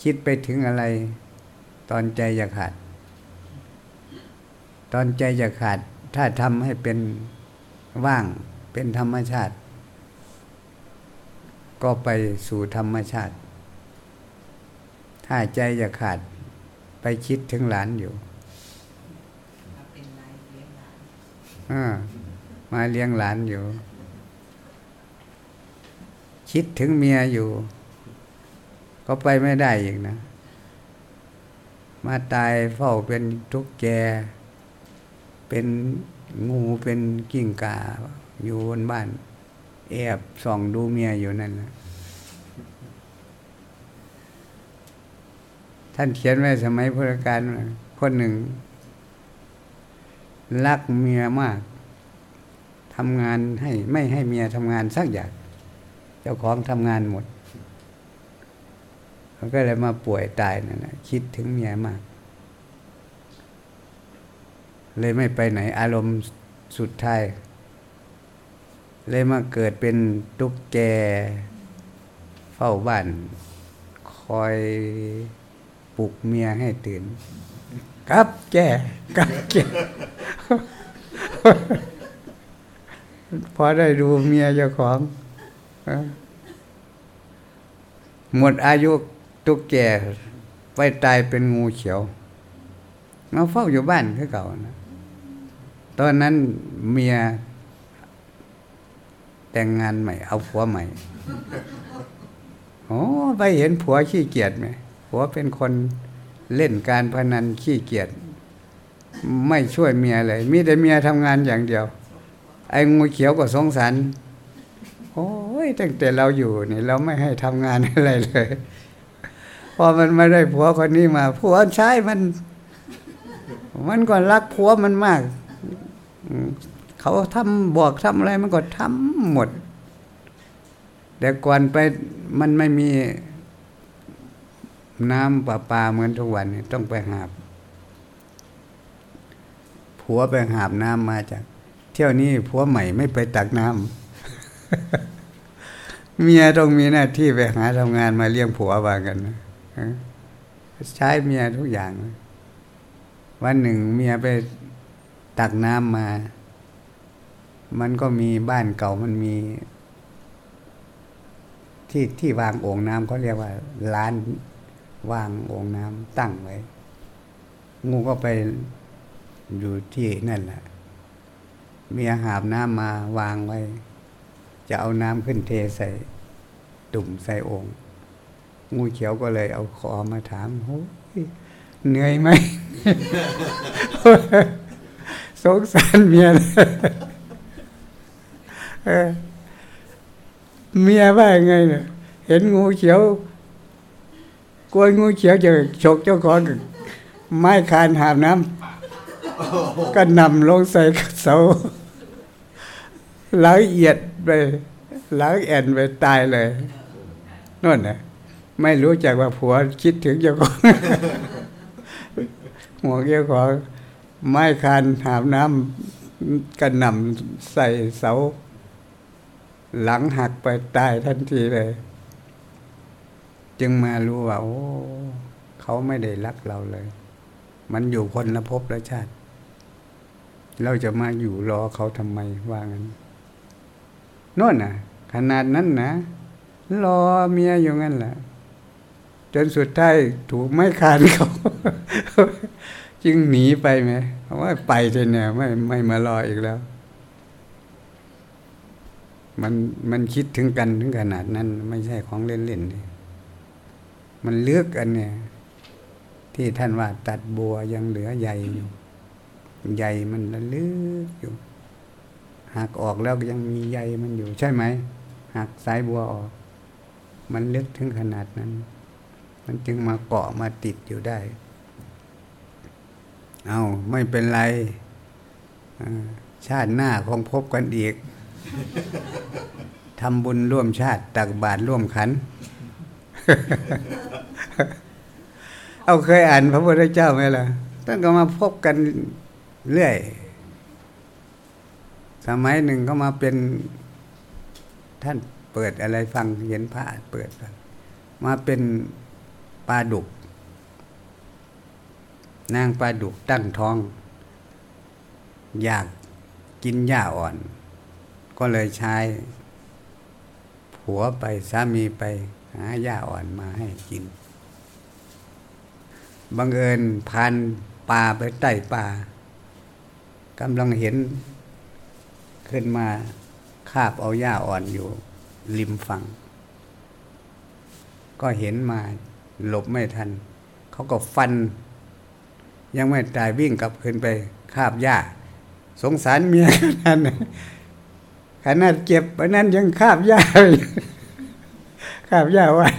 คิดไปถึงอะไร ตอนใจจะขาด ตอนใจจะขาด ถ้าทำให้เป็นว่างเป็นธรรมชาติ ก็ไปสู่ธรรมชาติ ถ้าใจจะขาดไปคิดถึงหลานอยู่มาเลี้ยงหลานอยู่ คิดถึงเมียอยู่ ก็ไปไม่ได้อีกนะ มาตายเฝ้าเป็นทุกแก เป็นงูเป็นกิ่งกาอยู่บนบ้าน แอบส่องดูเมียอยู่นั่นนะท่านเขียนไว้สมัยพุทธกาลคนหนึ่ง รักเมียมากทำงานให้ไม่ให้เมียทำงานสักอย่างเจ้าของทำงานหมดเขาก็เลยมาป่วยตายนั่นแหละคิดถึงเมียมาก เลยไม่ไปไหนอารมณ์สุดท้าย เลยมาเกิดเป็นตุ๊กแก เฝ้าบ้าน คอยปลุกเมียให้ตื่นกับแกกับแกพอได้ดูเมียเจ้าของ หมดอายุตุ๊กแกไปตายเป็นงูเขียว มาเฝ้าอยู่บ้านคือเก่านะ ตอนนั้นเมียแต่งงานใหม่ เอาผัวใหม่ โอ้ไปเห็นผัวขี้เกียจไหมผัวเป็นคนเล่นการพนันขี้เกียจไม่ช่วยเมียเลย มีแต่เมียทำงานอย่างเดียว ไอ้งูเขียวก็สงสารโอ้ยตั้งแต่เราอยู่นี่เราไม่ให้ทำงานอะไรเลย พอมันไม่ได้ผัวคนนี้มาผัวใช้มัน มันก็รักผัวมันมาก เขาทำบอกทำอะไรมันก็ทำหมด แต่ก่อนไปมันไม่มีน้ำประปาเหมือนทุกวันนี้ต้องไปหาบ ผัวไปหาบน้ำมาจาก เที่ยวนี้ผัวใหม่ไม่ไปตักน้ำเมียต้องมีหน้าที่ไปหาทำงานมาเลี้ยงผัวว่ากันนะใช้เมียทุกอย่าง วันหนึ่งเมียไป ตักน้ำมา มันก็มีบ้านเก่ามันมี ที่ที่วางโอ่งน้ำเขาเรียกว่าร้านวางโอ่งน้ำตั้งไว้ งูก็ไปอยู่ที่นั่นแหละเมียหาบน้ำมาวางไว้ จะเอาน้ำขึ้นเทใส่ตุ่มใส่โอ่งงูเขียวก็เลยเอาคอมาถามโอ้ยเหนื่อยไหม สงสารเมียเลยเมียว่าไงเนี่ยเห็นงูเขียวกลัวงูเขียวจะฉกเจ้าของไม้คานหาบน้ำก็นำลงใส่เสาล้างเอียดไปล้างแอนไปตายเลยนั่นนะไม่รู้จักว่าผัวคิดถึงเจ้าของหัวเจ้าของ ไม้คานหามน้ำกระหน่ำใส่เสา หลังหักไปตายทันทีเลย จึงมารู้ว่า โอ้เขาไม่ได้รักเราเลย มันอยู่คนละภพละชาติ เราจะมาอยู่รอเขาทำไมว่างั้นโน่นน่ะ ขนาดนั้นนะรอเมียอยู่งั้นแหละจนสุดท้ายถูกไม่คานเขา จึงหนีไปไหมเพราะว่าไปเถอะเนี่ยไม่ไม่มารออีกแล้ว มันมันคิดถึงกันถึงขนาดนั้น ไม่ใช่ของเล่นๆนี่มันเลือกกันเนี่ย ที่ท่านว่าตัดบัวยังเหลือใยอยู่ใยมันละลึกอยู่หักออกแล้วยังมีใยมันอยู่ใช่ไหมหักสายบัวออก มันลึกถึงขนาดนั้น มันจึงมาเกาะมาติดอยู่ได้ เอาไม่เป็นไร ชาติหน้าคงพบกันอีกทำบุญร่วมชาติ ตักบาตรร่วมขัน เอาเคยอ่านพระพุทธเจ้าไหมล่ะท่านก็มาพบกันเรื่อย สมัยหนึ่งก็มาเป็นท่านเปิดอะไรฟังเห็นพระเปิด มาเป็นปลาดุก นางปลาดุกตั้งท้อง อยากกินหญ้าอ่อน ก็เลยใช้ ผัวไปสามีไปหาหญ้าอ่อนมาให้กิน บังเอิญพันปลาไปใต้ปลากำลังเห็นขึ้นมาคาบเอาหญ้าอ่อนอยู่ ริมฝั่ง ก็เห็นมาหลบไม่ทัน เขาก็ฟัน ยังไม่ตายวิ่งกลับขึ้นไปคาบหญ้า สงสารเมียขนาดนั้นขนาดเก็บอันนั้นยังคาบหญ้าคาบหญ้าวัน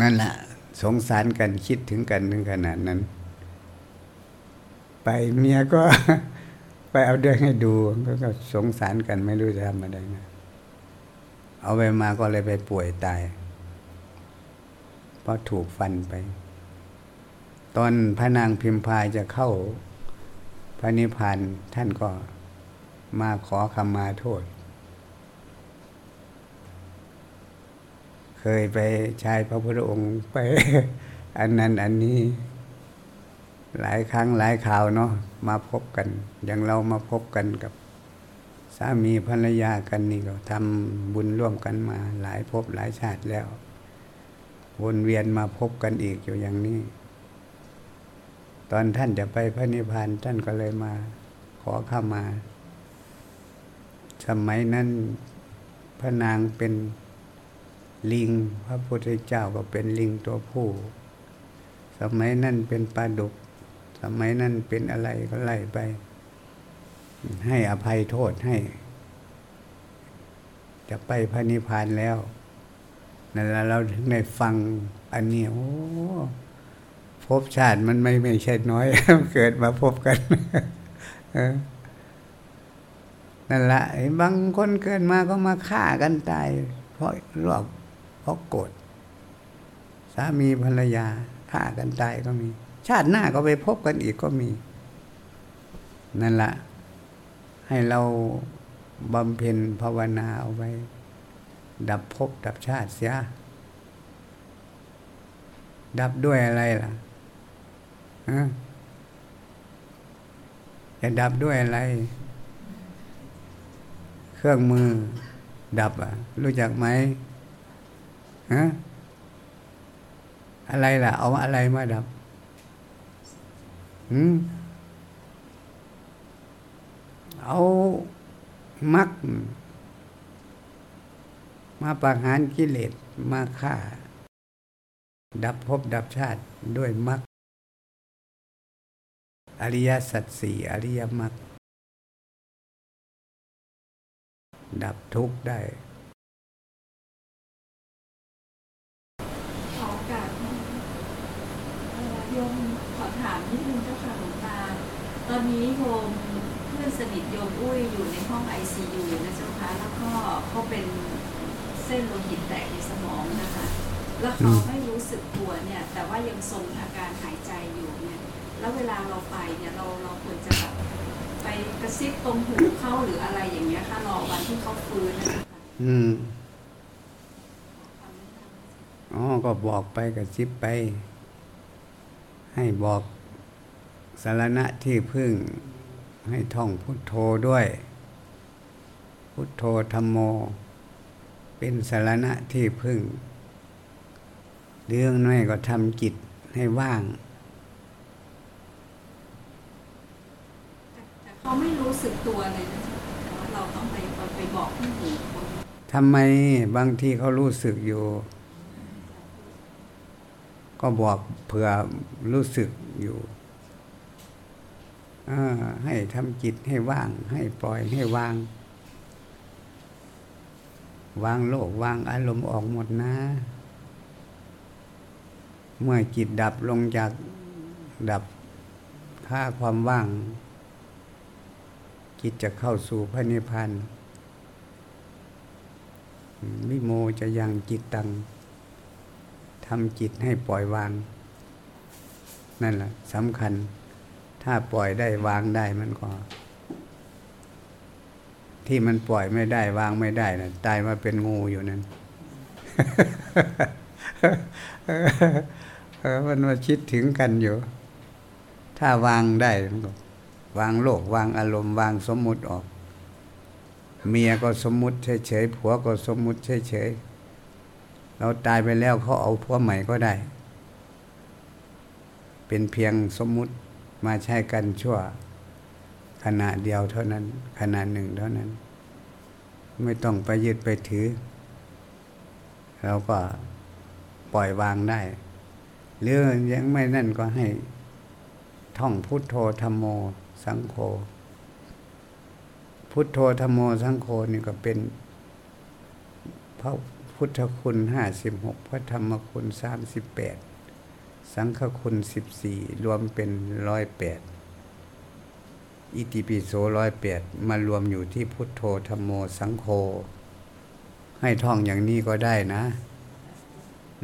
นั่นแหละสงสารกันคิดถึงกันถึงขนาดนั้น ไปเมียก็ไปเอาเรื่องให้ดูก็สงสารกันไม่รู้จะทำอะไรนะเอาไปมาก็เลยไปป่วยตาย ราะถูกฟันไป ตอนพระนางพิมพายจะเข้าพระนิพพานท่านก็มาขอคำมาโทษ เคยไปชายพระพุทธองค์ไป อันนั้นอันนี้ หลายครั้งหลายข่าวเนาะมาพบกัน อย่างเรามาพบกันกับสามีภรรยากันนี่ก็ทำบุญร่วมกันมาหลายภพหลายชาติแล้ว วนเวียนมาพบกันอีกอยู่อย่างนี้ตอนท่านจะไปพระนิพพานท่านก็เลยมา ขอเข้ามา สมัยนั้นพระนางเป็นลิง พระพุทธเจ้าก็เป็นลิงตัวผู้ สมัยนั้นเป็นปลาดุก สมัยนั้นเป็นอะไรก็ไล่ไป ให้อภัยโทษให้ จะไปพระนิพพานแล้ว นั่นแหละเราถึงได้ฟังอันนี้โอ้พบชาติมันไม่ไม่ใช่น้อย เกิดมาพบกันนั่นแหละบางคนเกิดมาก็มาฆ่ากันตาย เพราะรอกเพราะโกรธสามีภรรยาฆ่ากันตายก็มี ชาติหน้าก็ไปพบกันอีกก็มี นั่นแหละให้เราบำเพ็ญภาวนาเอาไว้ ดับภพดับชาติเสีย ดับด้วยอะไรล่ะจะดับด้วยอะไร เครื่องมือ ดับอะ รู้จักไหมฮะอะไรล่ะ เอาอะไรมาดับหืมเอามัก มาประหารกิเลสมาฆ่า ดับภพดับชาติด้วยมักอริยสัจสี่อริยมรรคดับทุกข์ได้ขอโอกาสโยมขอถามนิดนึงเจ้าค่ะหลวงตา ตอนนี้โยมเพื่อนสนิทโยมอุ้ยอยู่ในห้องไอซียูนะเจ้าค่ะแล้วก็เขาเป็น เส้นโลหิตแตกในสมองนะคะแล้วเขาไม่รู้สึกตัวเนี่ยแต่ว่ายังทรงอาการหายใจอยู่เนี่ยแล้วเวลาเราไปเนี่ยเราเราควรจะแบบไปกระซิบตรงหูเขาหรืออะไรอย่างเงี้ยค่ะรอวันที่เขาฟื้นนะคะอืมอ๋อก็บอกไปกับซิบไป ให้บอกสารณะที่พึ่งให้ท่องพุทโธด้วย พุทโธธรรมโม เป็นสารณะที่พึ่ง เรื่องน้อยก็ทำจิตให้ว่างแต่เขาไม่รู้สึกตัวเลยนะแต่ว่าเราต้องไปไปบอกผู้หญิงคนทำไมบางทีเขารู้สึกอยู่ ก็บอกเผื่อรู้สึกอยู่อาให้ทำจิตให้ว่าง ให้ปล่อยให้วาง วางโลกวางอารมณ์ออกหมดนะ เมื่อจิตดับลงจากดับค่าความว่าง จิตจะเข้าสู่พระนิพพานวิโมจะยังจิตตังทำจิตให้ปล่อยวาง นั่นแหละสำคัญ ถ้าปล่อยได้วางได้มันก็ ที่มันปล่อยไม่ได้วางไม่ได้นะตายมาเป็นงูอยู่นั่นมันมาคิดถึงกันอยู่ ถ้าวางได้มันก็วางโลก วางอารมณ์ วางสมมุติออก เมียก็สมมุติเฉยๆผัวก็สมมุติเฉยๆเราตายไปแล้วเขาเอาผัวใหม่ก็ได้ เป็นเพียงสมมุติมาใช้กันชั่ว ขณะเดียวเท่านั้น ขณะหนึ่งเท่านั้น ไม่ต้องไปยึดไปถือเราก็ปล่อยวางได้ หรือยังไม่นั่นก็ให้ ท่องพุทโธธรรมโม สังโฆพุทโธธรรมโมสังโฆนี่ก็เป็น พระพุทธคุณห้าสิบหกพระธรรมคุณสามสิบแปดสังฆคุณสิบสี่รวมเป็นร้อยแปด อิติปิโสร้อยแปดมารวมอยู่ที่พุทโธธรรมโมสังโฆให้ท่องอย่างนี้ก็ได้นะ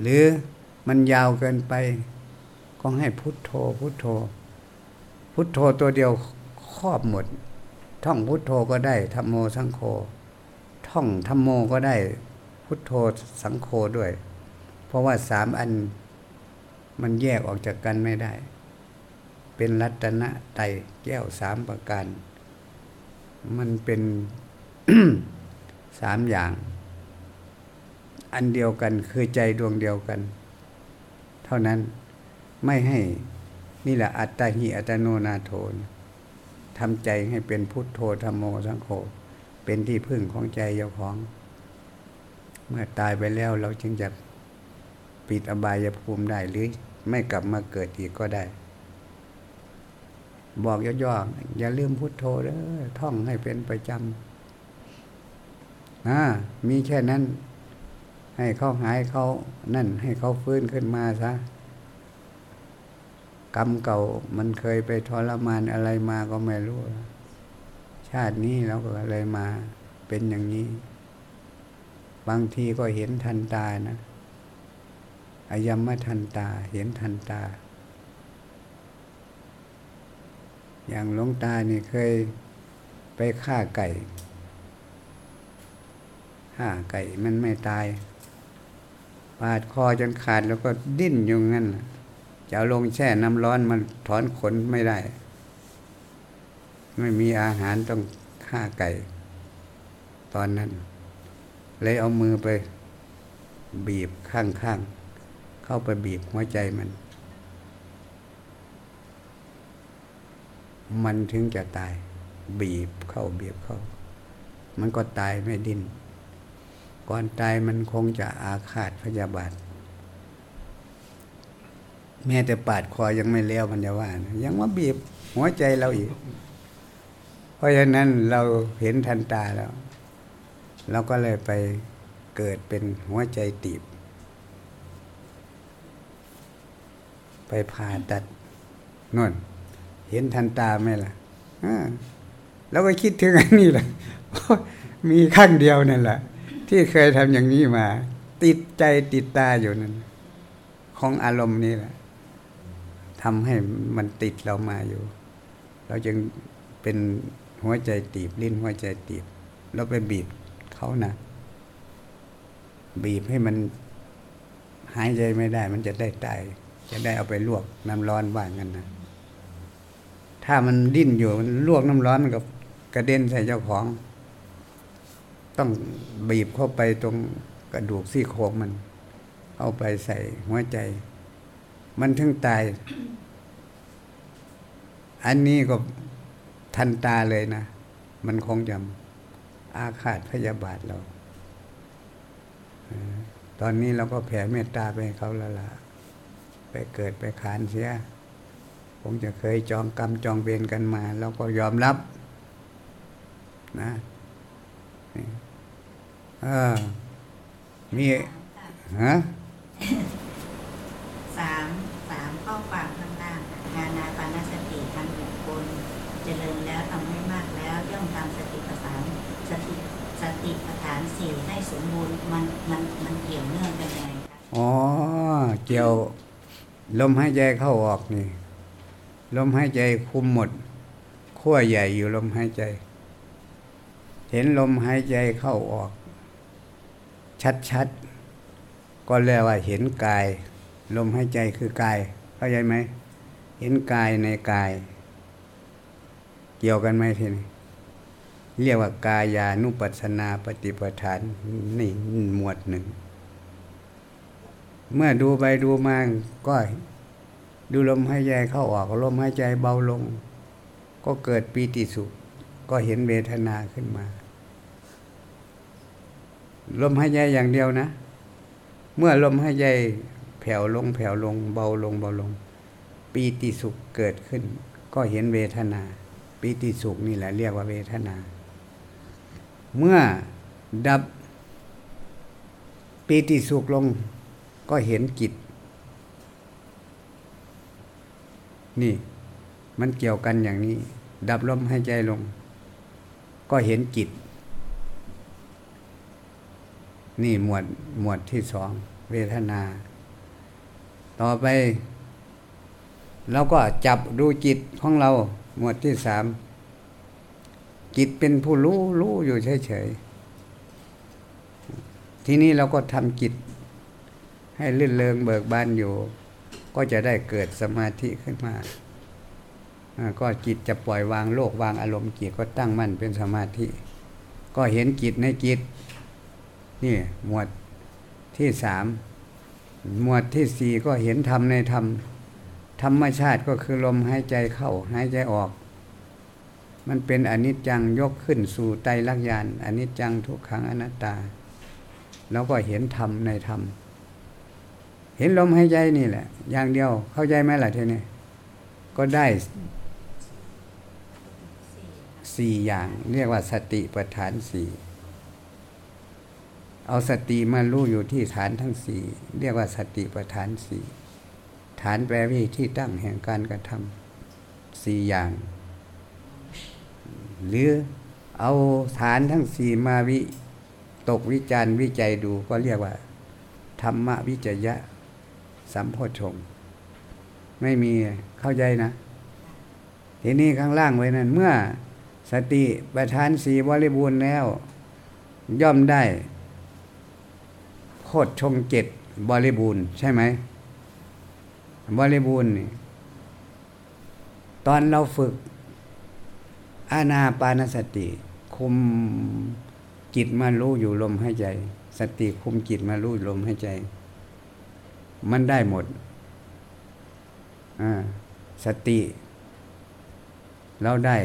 หรือมันยาวเกินไป ก็ให้พุทโธพุทโธ พุทโธตัวเดียวครอบหมด ท่องพุทโธก็ได้ธรรมโมสังโฆท่องธรรมโมก็ได้ พุทโธสังโฆด้วย เพราะว่าสามอันมันแยกออกจากกันไม่ได้ เป็นรัตนะไตแก้วสามประการ มันเป็นสามอย่าง อันเดียวกันคือใจดวงเดียวกัน เท่านั้นไม่ให้นี่แหละอัตตาหิอัตโนนาโทนทำใจให้เป็นพุทโธธรรมโมสังโฆเป็นที่พึ่งของใจเจ้าของ เมื่อตายไปแล้วเราจึงจะปิดอบายภูมิได้หรือไม่กลับมาเกิดอีกก็ได้ บอกย่อๆอย่าลืมพุทโธเด้อท่องให้เป็นประจำอ่ามีแค่นั้น ให้เขาหายเขานั่น ให้เขาฟื้นขึ้นมาซะกรรมเก่ามันเคยไปทรมานอะไรมาก็ไม่รู้ ชาตินี้เราก็เลยมาเป็นอย่างนี้ บางทีก็เห็นทันตานะอายัมมทันตา เห็นทันตา อย่างหลวงตานี่เคยไปฆ่าไก่ฆ่าไก่มันไม่ตาย ปาดคอจนขาดแล้วก็ดิ้นอยู่งั้นจะเอาลงแช่น้ำร้อนมันถอนขนไม่ได้ ไม่มีอาหารต้องฆ่าไก่ ตอนนั้น เลยเอามือไป บีบข้างๆ เข้าไปบีบหัวใจมัน มันถึงจะตาย บีบเข้าบีบเข้า มันก็ตายไม่ดิ้น ก่อนตายมันคงจะอาฆาตพยาบาท แม้แต่ปาดคอยังไม่เลี้ยวมันจะว่านะยังมาบีบหัวใจเราอีก เพราะฉะนั้นเราเห็นทันตาแล้ว เราก็เลยไปเกิดเป็นหัวใจตีบ ไปผ่าตัดน่น เห็นทันตาไหมล่ะแล้วก็คิดถึงอันนี้แหละมีขั้นเดียวนั่นแหละที่เคยทำอย่างนี้มา ติดใจติดตาอยู่นั่นของอารมณ์นี้แหละทำให้มันติดเรามาอยู่ เราจึงเป็นหัวใจตีบลิ้นหัวใจตีบ เราไปบีบเขานะบีบให้มันหายใจไม่ได้ มันจะได้ตาย จะได้เอาไปลวกน้ำร้อนว่างั้นนะ ถ้ามันดิ้นอยู่มันลวกน้ำร้อนมันก็กระเด็นใส่เจ้าของ ต้องบีบเข้าไปตรงกระดูกซี่โครงมัน เอาไปใส่หัวใจ มันถึงตาย อันนี้ก็ทันตาเลยนะ มันคงจะอาฆาตพยาบาทเรา ตอนนี้เราก็แผ่เมตตาไปเขาละละ ไปเกิดไปขานเสีย คงจะเคยจองกรรมจองเวรกันมาเราก็ยอมรับนะนี่เออมีสามค่ะฮะสามสามข้อความข้างล่างนานาปานสติทางบุคคลเจริญแล้วทำให้มากแล้วย่อมตามสติปัฏฐานสติสติปัฏฐานสี่ให้สมบูรณ์มันมันมันเกี่ยวเนื่องกันยังไงคะอ๋อเกี่ยวลมหายใจเข้าออกนี่ ลมหายใจคุมหมดขั้วใหญ่อยู่ลมหายใจ เห็นลมหายใจเข้าออก ชัดๆ ก็เรียกว่าเห็นกาย ลมหายใจคือกาย เข้าใจไหม เห็นกายในกาย เกี่ยวกันไหมทีนี้เรียกว่ากายานุปัสสนาปฏิปทานนี่หมวดหนึ่ง เมื่อดูไปดูมาก็ ดูลมหายใจเข้าออกลมหายใจเบาลง ก็เกิดปีติสุข ก็เห็นเวทนาขึ้นมา ลมหายใจอย่างเดียวนะ เมื่อลมหายใจแผ่วลงแผ่วลง เบาลงเบาลง ปีติสุขเกิดขึ้น ก็เห็นเวทนา ปีติสุขนี่แหละเรียกว่าเวทนา เมื่อดับปีติสุขลงก็เห็นจิต นี่ มันเกี่ยวกันอย่างนี้ ดับลมใหายใจลง ก็เห็นจิต นี่หมวดหมวดที่สอง เวทนา ต่อไปเราก็จับดูจิตของเรา หมวดที่สามจิตเป็นผู้รู้รู้อยู่เฉยๆทีนี้เราก็ทำจิตให้ลื่นเริงเบิกบานอยู่ ก็จะได้เกิดสมาธิขึ้นมาอ่าก็จิตจะปล่อยวางโลกวางอารมณ์จิตก็ตั้งมั่นเป็นสมาธิ ก็เห็นจิตในจิตนี่หมวดที่สามหมวดที่สี่ก็เห็นธรรมในธรรม ธรรมชาติก็คือลมหายใจเข้าหายใจออก มันเป็นอนิจจังยกขึ้นสู่ไตรลักษณ์ญาณอนิจจังทุกขังอนัตตา แล้วก็เห็นธรรมในธรรม เห็นลมหายใจนี่แหละ อย่างเดียวเข้าใจไหมล่ะทีนี้ก็ได้สี่อย่างเรียกว่าสติปัฏฐานสี่เอาสติมารู้อยู่ที่ฐานทั้งสี่เรียกว่าสติปัฏฐานสี่ฐานแปลว่าที่ตั้งแห่งการกระทำสี่อย่าง หรือเอาฐานทั้งสี่มาวิตกวิจารณ์วิจัยดูก็เรียกว่า ธรรมวิจยะ สัมโพชงไม่มีเข้าใจนะ ทีนี้ข้างล่างไว้นั้น เมื่อสติประธานสีบริบูรณ์แล้ว ย่อมได้โคดชงเจ็ดบริบูรณ์ ใช่ไหมบริบูรณ์นี่ตอนเราฝึก อาณาปานสติ คุมจิตมารู้อยู่ลมหายใจ สติคุมจิตมารู้ลมหายใจ มันได้หมดอ่าสติ เราได้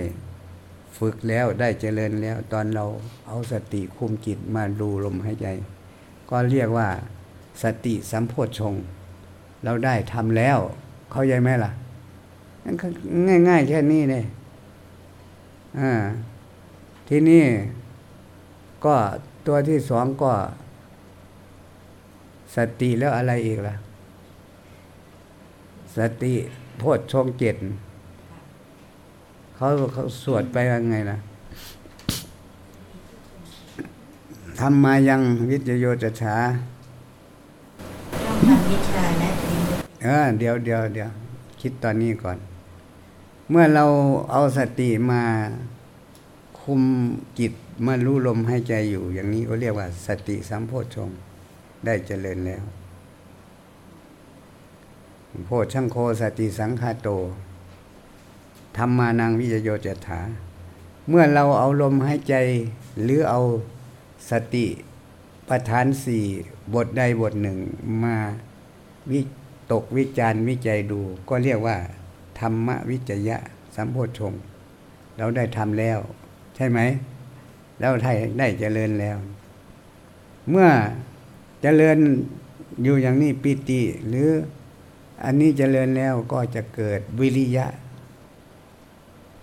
ฝึกแล้วได้เจริญแล้ว ตอนเราเอาสติคุมจิตมาดูลมหายใจ ก็เรียกว่า สติสัมโพชฌงเราได้ทำแล้ว เข้าใจไหมล่ะนั่นง่ายๆแค่นี้เลยอ่าทีนี้ก็ตัวที่สองก็ สติแล้วอะไรอีกล่ะ สติโพชฌงค์เจ็ดเขาเขาสวดไปยังไงล่ะทำมายังวิจโยจฉาย่อมทำวิชาและปริญญาเออเดี๋ยวเดี๋ยวเดี๋ยวคิดตอนนี้ก่อน เมื่อเราเอาสติมาคุมจิตมารู้ลมหายใจอยู่ อย่างนี้ก็เรียกว่า สติสัมโพชฌงค์ได้เจริญแล้ว โพชังโคสติสังคาโตธรรมานังวิจโยจถา เมื่อเราเอาลมหายใจหรือเอาสติประธานสี่บทใดบทหนึ่งมาวิตกวิจารวิจัยดู ก็เรียกว่า ธรรมวิจยะสัมโพชงเราได้ทำแล้ว ใช่ไหมแล้วไทยได้เจริญแล้ว เมื่อเจริญอยู่อย่างนี้ปิติหรือ อันนี้เจริญแล้วก็จะเกิดวิริยะ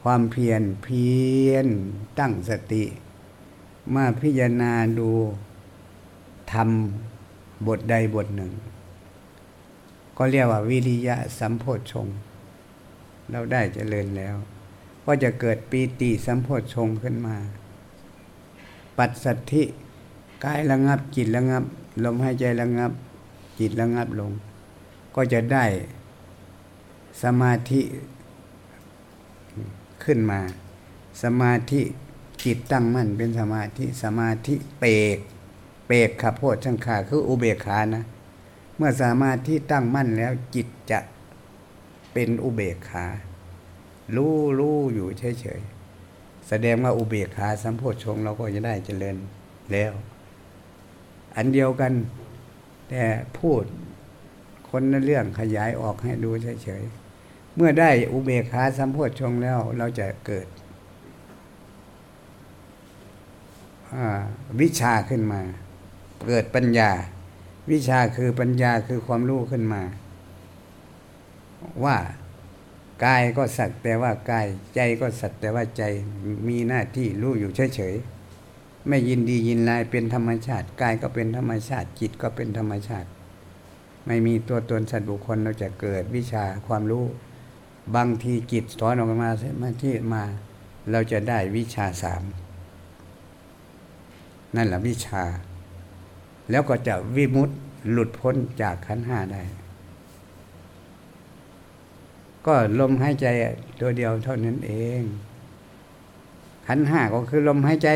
ความเพียรเพียรตั้งสติ มาพิจารณาดูทำบทใดบทหนึ่ง ก็เรียกว่าวิริยะสัมโพชงเราได้เจริญแล้ว ก็จะเกิดปีติสัมโพชงขึ้นมา ปัสสัทธิกายระงับจิตระงับ ลมหายใจระงับ จิตระงับลง ก็จะได้สมาธิขึ้นมา สมาธิจิตตั้งมั่นเป็นสมาธิสมาธิเปก เปกขับโพดชังขาคืออุเบกขานะ เมื่อสมาธิตั้งมั่นแล้วจิตจะเป็นอุเบกขารู้รู้อยู่เฉยๆแสดงว่าอุเบกขาสัมโพชงเราก็จะได้เจริญแล้ว อันเดียวกัน แต่พูด คนละเรื่องขยายออกให้ดูเฉยๆ เมื่อได้อุเบกขาสัมโพชงแล้วเราจะเกิดวิชาขึ้นมา เกิดปัญญา วิชาคือปัญญาคือความรู้ขึ้นมา ว่ากายก็สักแต่ว่ากายใจก็สักแต่ว่าใจมีหน้าที่รู้อยู่เฉยๆไม่ยินดียินลายเป็นธรรมชาติกายก็เป็นธรรมชาติจิตก็เป็นธรรมชาติ ไม่มีตัวตนสัตว์บุคคลเราจะเกิดวิชาความรู้ บางทีจิตถอนออกมามาที่มา เราจะได้วิชาสามนั่นแหละวิชา แล้วก็จะวิมุตต์หลุดพ้นจากขันห้าได้ ก็ลมหายใจตัวเดียวเท่านั้นเอง ขันห้าก็คือลมหายใจ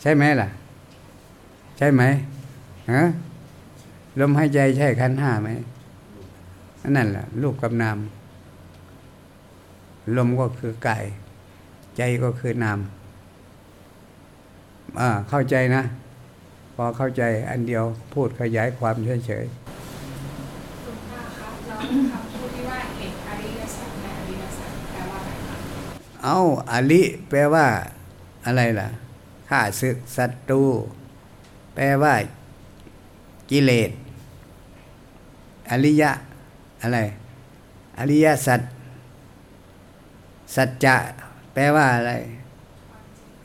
ใช่ไหมล่ะ ใช่ไหมฮะ ลมหายใจใช่ขันห้าไหมนั่นแหละลูกกับนามลมก็คือกาย ใจก็คือนามอ่าเข้าใจนะ พอเข้าใจอันเดียวพูดขยายความเฉยคุณป้าครับแล้วคำพูดที่ว่าเอกอริยสัจและอริยสัจแปลว่าอะไรคะๆเอาอลิ แปลว่า อะไรล่ะข้าศึกศัตรู แปลว่า กิเลส อริยะอะไร อริยสัจสัจจะแปลว่าอะไร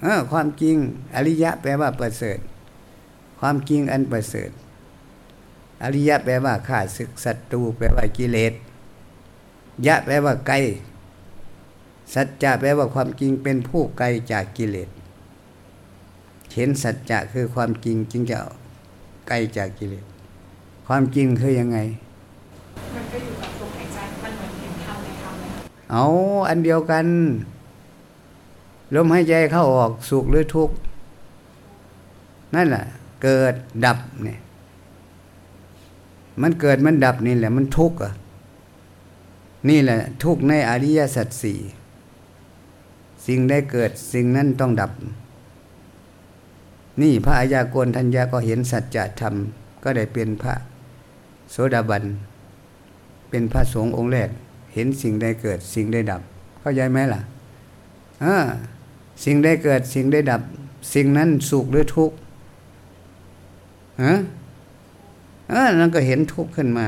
เออความจริง อริยะแปลว่าประเสริฐ ความจริงอันประเสริฐ อริยะแปลว่าข้าศึกศัตรูแปลว่ากิเลสยะแปลว่าไกลสัจจะแปลว่าความจริงเป็นผู้ไกลจากกิเลสเห็นสัจจะคือความจริงจึงจะไกลจากกิเลสความจริงคือยังไง มันก็อยู่กับลมหายใจ มันเหมือนเห็นธรรมในธรรมเลยค่ะเอาอันเดียวกัน ลมหายใจเข้าออกสุขหรือทุกข์นั่นแหละเกิดดับเนี่ยมันเกิดมันดับนี่แหละมันทุกข์อะนี่แหละ ทุกข์ในอริยสัจสี่สิ่งได้เกิดสิ่งนั้นต้องดับ นี่พระอายากรทัญญาก็เห็นสัจธรรม ก็ได้เป็นพระโสดาบัน เป็นพระสงฆ์องค์แรก เห็นสิ่งใดเกิดสิ่งใดดับ เข้าใจไหมล่ะสิ่งใดเกิดสิ่งใดดับ สิ่งนั้นสุขหรือทุกข์ฮะเออนั่นก็เห็นทุกข์ขึ้นมา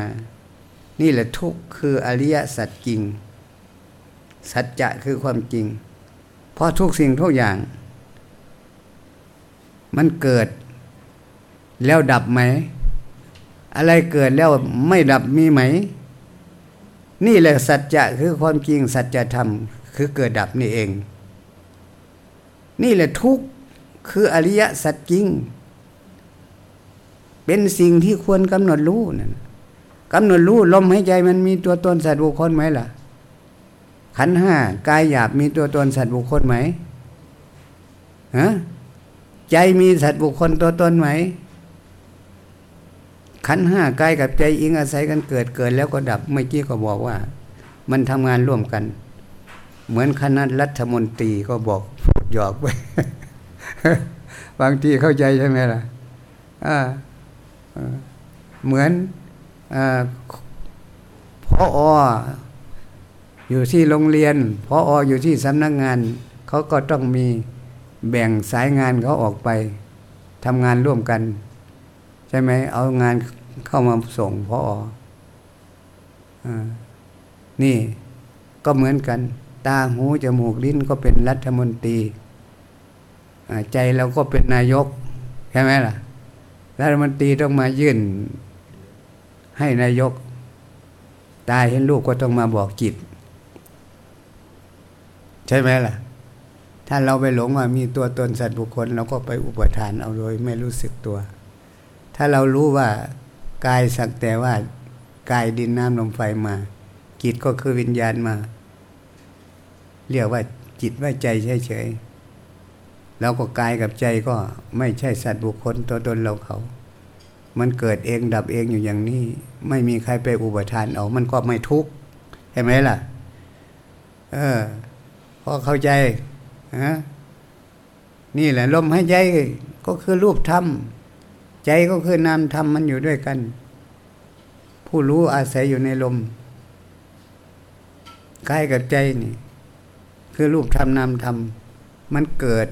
นี่แหละทุกข์คืออริยสัจจริง สัจจะคือความจริง เพราะทุกสิ่งทุกอย่าง มันเกิด แล้วดับไหม อะไรเกิดแล้วไม่ดับมีไหม นี่แหละสัจจะคือความจริงสัจธรรมคือเกิดดับนี่เอง นี่แหละทุกข์คืออริยสัจจริง เป็นสิ่งที่ควรกำหนดรู้นั่นกำหนดรู้ลมหายใจมันมีตัวตนสัตว์บุคคลไหมล่ะ ขันห้ากายหยาบมีตัวตนสัตว์บุคคลไหมฮะใจมีสัตว์บุคคลตัวตนไหม ขันห้ากายกับใจอิงอาศัยกันเกิดเกิดแล้วก็ดับเมื่อกี้ก็บอกว่า มันทำงานร่วมกัน เหมือนคณะรัฐมนตรีก็บอกพูดหยอกไปบางทีเข้าใจใช่ไหมล่ะเหมือนอพอออยู่ที่โรงเรียนพอออยู่ที่สำนักงาน เขาก็ต้องมีแบ่งสายงานเขาออกไปทำงานร่วมกัน ใช่ไหมเอางานเข้ามาส่งพ่ออานี่ก็เหมือนกัน ตาหูจมูกลิ้นก็เป็นรัฐมนตรีอ่าใจเราก็เป็นนายกใช่ไหมล่ะรัฐมนตรีต้องมายื่น ให้นายก ตาเห็นลูกก็ต้องมาบอกจิตใช่ไหมล่ะ ถ้าเราไปหลงว่ามีตัวตนสัตว์บุคคล เราก็ไปอุปทานเอาโดยไม่รู้สึกตัว ถ้าเรารู้ว่ากายสักแต่ว่ากายดินน้ำลมไฟมา จิตก็คือวิญญาณมา เรียกว่าจิตว่าใจเฉยๆแล้วก็กายกับใจก็ไม่ใช่สัตว์บุคคลตัวตนเราเขา มันเกิดเองดับเองอยู่อย่างนี้ ไม่มีใครไปอุปทานเอา มันก็ไม่ทุกข์เห็นไหมล่ะ เออพอเข้าใจฮะนี่แหละลมหายใจก็คือรูปธรรม ใจก็คือนามธรรมมันอยู่ด้วยกัน ผู้รู้อาศัยอยู่ในลมกายกับใจนี่ คือรูปธรรมนามธรรมมันเกิด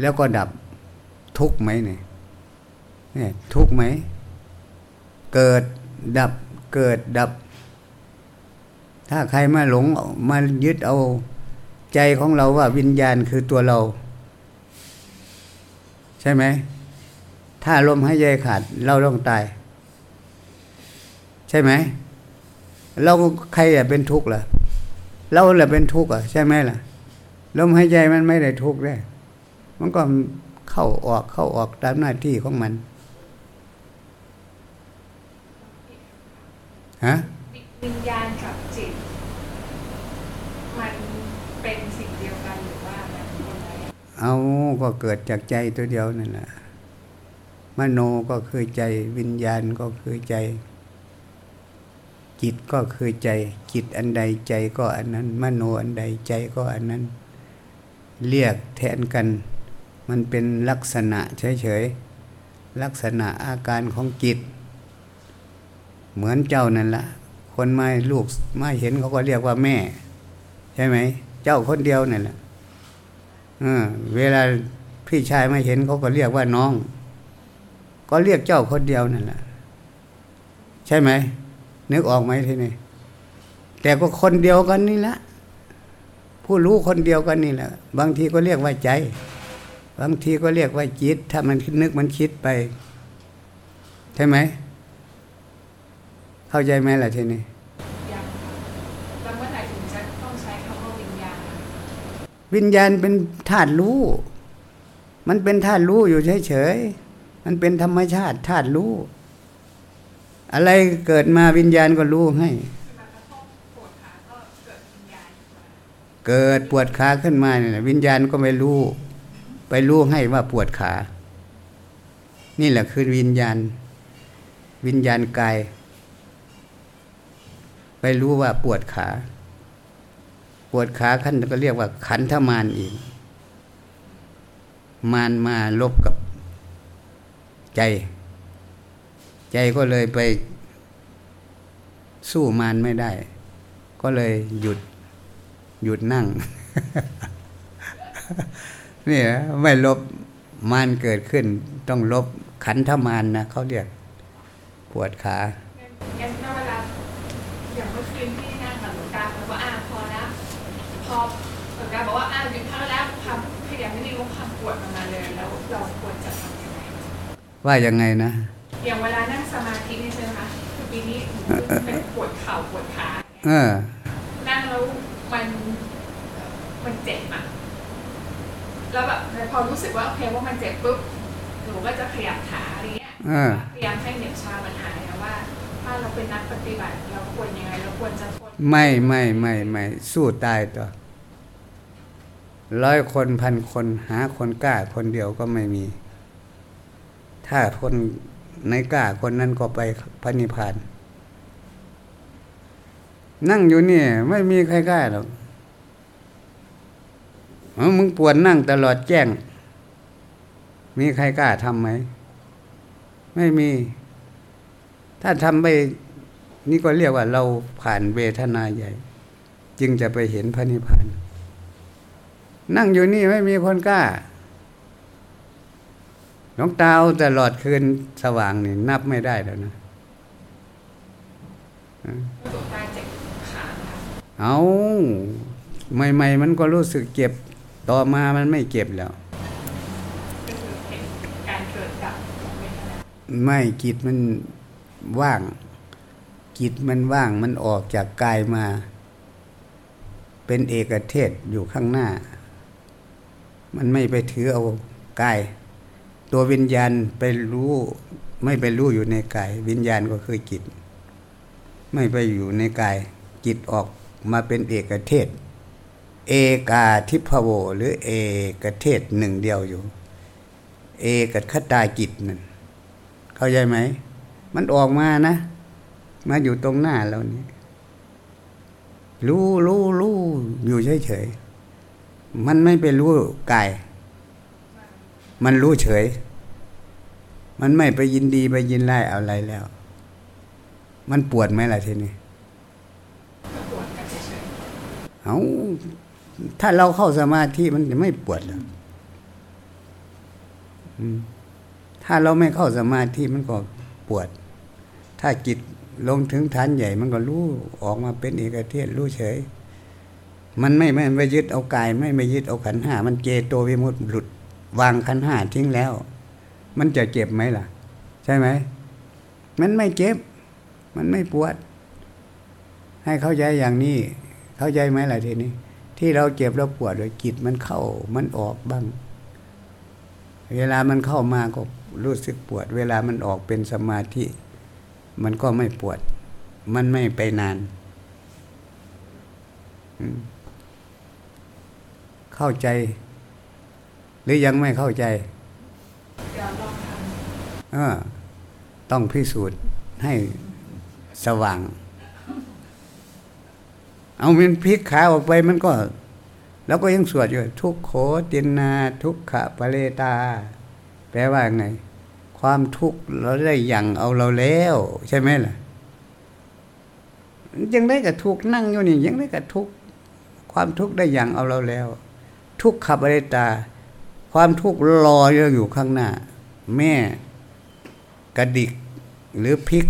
แล้วก็ดับทุกไหมเนี่ยเนี่ยทุกไหม เกิดดับเกิดดับ ถ้าใครมาหลงมายึดเอาใจของเราว่าวิญญาณคือตัวเรา ใช่ไหม ถ้าลมหายใจขาด เราต้องตาย ใช่ไหม เราใครอะเป็นทุกข์ล่ะ เราแหละเป็นทุกข์อะใช่ไหมล่ะ ลมหายใจมันไม่ได้ทุกข์ได้มันก็เข้าออกเข้าออกตามหน้าที่ของมันฮะวิญญาณกับจิต มันเป็นสิ่งเดียวกันหรือว่ามันคนละอย่างเอาก็เกิดจากใจตัวเดียวนั่นแหละ มโนก็คือใจ วิญญาณก็คือใจ จิตก็คือใจ จิตอันใดใจก็อันนั้น มโนอันใดใจก็อันนั้น เรียกแทนกัน มันเป็นลักษณะเฉยๆลักษณะอาการของจิต เหมือนเจ้านั่นละคนไม่ลูกไม่เห็นเขาก็เรียกว่าแม่ ใช่ไหม เจ้าคนเดียวนั่นแหละเออเวลาพี่ชายไม่เห็นเขาก็เรียกว่าน้อง ก็เรียกเจ้าคนเดียวนั่นแหละใช่ไหมนึกออกไหมทีนี้แต่ก็คนเดียวกันนี่แหละผู้รู้คนเดียวกันนี่แหละ บางทีก็เรียกว่าใจ บางทีก็เรียกว่าจิต ถ้ามันคิดนึกมันคิดไป ใช่ไหม เข้าใจไหมล่ะทีนี้ยังแล้วเมื่อไหร่ถึงจะต้องใช้คำว่าวิญญาณวิญญาณเป็นธาตุรู้ มันเป็นธาตุรู้อยู่เฉยๆ มันเป็นธรรมชาติธาตุรู้ อะไรเกิดมาวิญญาณก็รู้ให้ เกิดปวดขาขึ้นมาเนี่ยวิญญาณก็ไม่รู้ ไปรู้ให้ว่าปวดขา นี่แหละคือวิญญาณ วิญญาณกาย ไปรู้ว่าปวดขา ปวดขาขั้นก็เรียกว่าขันธมารอีกมารมาลบกับ ใจ ใจก็เลยไปสู้มารไม่ได้ ก็เลยหยุดหยุดนั่งนี่นะไม่ลบมารเกิดขึ้น ต้องลบขันธมารนะเขาเรียกปวดขางั้นเวลาอย่างเมื่อคืนที่นั่งหลวงตาบอกว่าอ่าพอแล้วพอหลวงตาบอกว่าอ่า ว่ายังไงนะ อย่างเวลานั่งสมาธินี่ใช่ไหมคะคือปีนี้หนูเป็นปวดเข่าปวดขาเออนั่งแล้วมันมันเจ็บอะแล้วแบบพอรู้สึกว่าโอเคว่ามันเจ็บปุ๊บหนูก็จะขยับขาอะไรเงี้ยเออพยายามให้เหน็บชามันหายนะว่า ถ้าเราเป็นนักปฏิบัติเราควรยังไงเราควรจะทนไม่ไม่ไม่ไม่สู้ตายต่อร้อยคนพันคนหาคนกล้าคนเดียวก็ไม่มี ถ้าคนในกล้าคนนั้นก็ไปพระนิพพาน นั่งอยู่เนี่ยไม่มีใครกล้าหรอกเอามึงปวดนั่งตลอดแจ้ง มีใครกล้าทำไหม ไม่มี ถ้าทำไปนี่ก็เรียกว่าเราผ่านเวทนาใหญ่ จึงจะไปเห็นพระนิพพาน นั่งอยู่นี่ไม่มีคนกล้า หลวงตาเอาตลอดคืนสว่างนี่นับไม่ได้แล้วนะหลวงตาเจ็บขาค่ะเอาใหม่ ๆ มันก็รู้สึกเจ็บ ต่อมามันไม่เจ็บแล้วก็คือเห็นการเกิดดับของเวทนาไม่จิตมันว่าง จิตมันว่างมันออกจากกายมา เป็นเอกเทศอยู่ข้างหน้า มันไม่ไปถือเอากาย ตัววิญญาณไปรู้ไม่ไปรู้อยู่ในกาย วิญญาณก็คือจิต ไม่ไปอยู่ในกายจิตออกมาเป็นเอกเทศ เอกาทิพโว หรือเอกเทศหนึ่งเดียวอยู่ เอกคตาจิตนั่นเข้าใจไหม มันออกมานะ มาอยู่ตรงหน้าเรานี่รู้รู้รู้อยู่เฉยๆมันไม่ไปรู้กาย มันรู้เฉย มันไม่ไปยินดีไปยินไล่เอาอะไรแล้ว มันปวดไหมล่ะทีนี้เอาถ้าเราเข้าสมาธิมันจะไม่ปวดหรอกถ้าเราไม่เข้าสมาธิมันก็ปวด ถ้าจิตลงถึงฐานใหญ่ มันก็รู้ออกมาเป็นเอกเทศรู้เฉย มันไม่ไม่ไปยึดเอากาย ไม่ไปยึดเอาขันห้ามันเจโตวิมุตติหลุด วางขันห้าทิ้งแล้ว มันจะเจ็บไหมล่ะ ใช่ไหม มันไม่เจ็บ มันไม่ปวด ให้เข้าใจอย่างนี้ เข้าใจไหมล่ะทีนี้ ที่เราเจ็บเราปวดโดยจิตมันเข้ามันออกบ้าง เวลามันเข้ามาก็รู้สึกปวด เวลามันออกเป็นสมาธิ มันก็ไม่ปวด มันไม่ไปนานเข้าใจ หรือยังไม่เข้าใจเออต้องพิสูจน์ให้สว่าง เอามันพลิกขาออกไปมันก็ แล้วก็ยังสวดอยู่ ทุกโขตินนาทุกขะปะเลตา แปลว่าไง ความทุกข์เราได้อย่างเอาเราแล้ว ใช่ไหมล่ะยังได้กับทุกนั่งอยู่นี่ยังได้กับทุกความทุกข์ได้อย่างเอาเราแล้ว ทุกขะปะเลตา ความทุกข์รออยู่ข้างหน้า แม่กระดิกหรือพลิก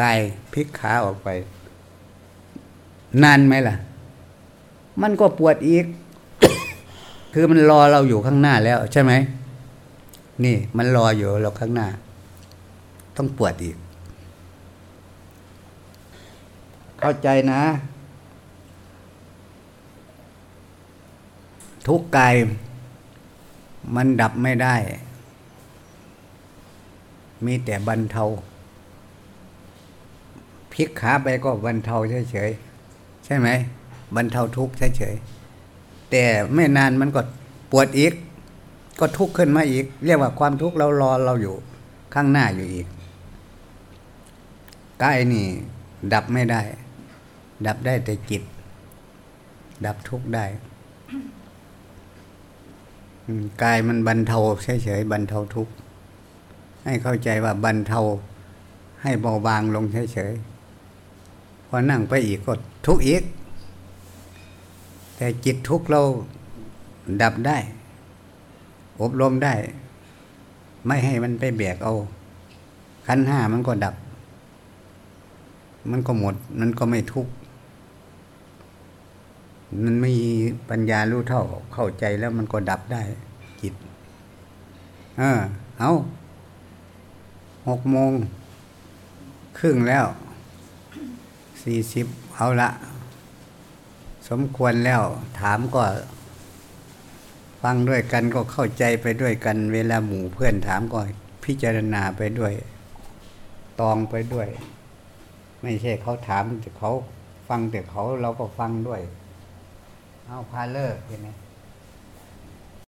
กายพลิกขาออกไป นานไหมล่ะ มันก็ปวดอีก คือมันรอเราอยู่ข้างหน้าแล้ว ใช่ไหมนี่มันรออยู่เราข้างหน้า ต้องปวดอีก เข้าใจนะ ทุกข์กาย มันดับไม่ได้ มีแต่บรรเทาพลิกขาไปก็บรรเทาเฉยๆใช่ไหมบรรเทาทุกข์เฉยๆแต่ไม่นานมันก็ปวดอีก ก็ทุกข์ขึ้นมาอีก เรียกว่าความทุกข์เรารอเราอยู่ข้างหน้าอยู่อีกกายนี่ ดับไม่ได้ ดับได้แต่จิต ดับทุกข์ได้ กายมันบรรเทาเฉยๆบรรเทาทุกข์ให้เข้าใจว่าบรรเทาให้เบาบางลงเฉยๆพอนั่งไปอีกก็ทุกข์อีก แต่จิตทุกข์เราดับได้ อบรมได้ ไม่ให้มันไปแบกเอาขันห้ามันก็ดับ มันก็หมด มันก็ไม่ทุกข์ มันไม่มีปัญญารู้เท่าเข้าใจแล้วมันก็ดับได้จิต เออ เอาหกโมงครึ่งแล้วสี่สิบเอาละ สมควรแล้วถามก็ ฟังด้วยกันก็เข้าใจไปด้วยกัน เวลาหมู่เพื่อนถามก็พิจารณาไปด้วย ตองไปด้วย ไม่ใช่เขาถามแต่เขาฟังแต่เขาเราก็ฟังด้วย เอาพาเลิกเห็นไหม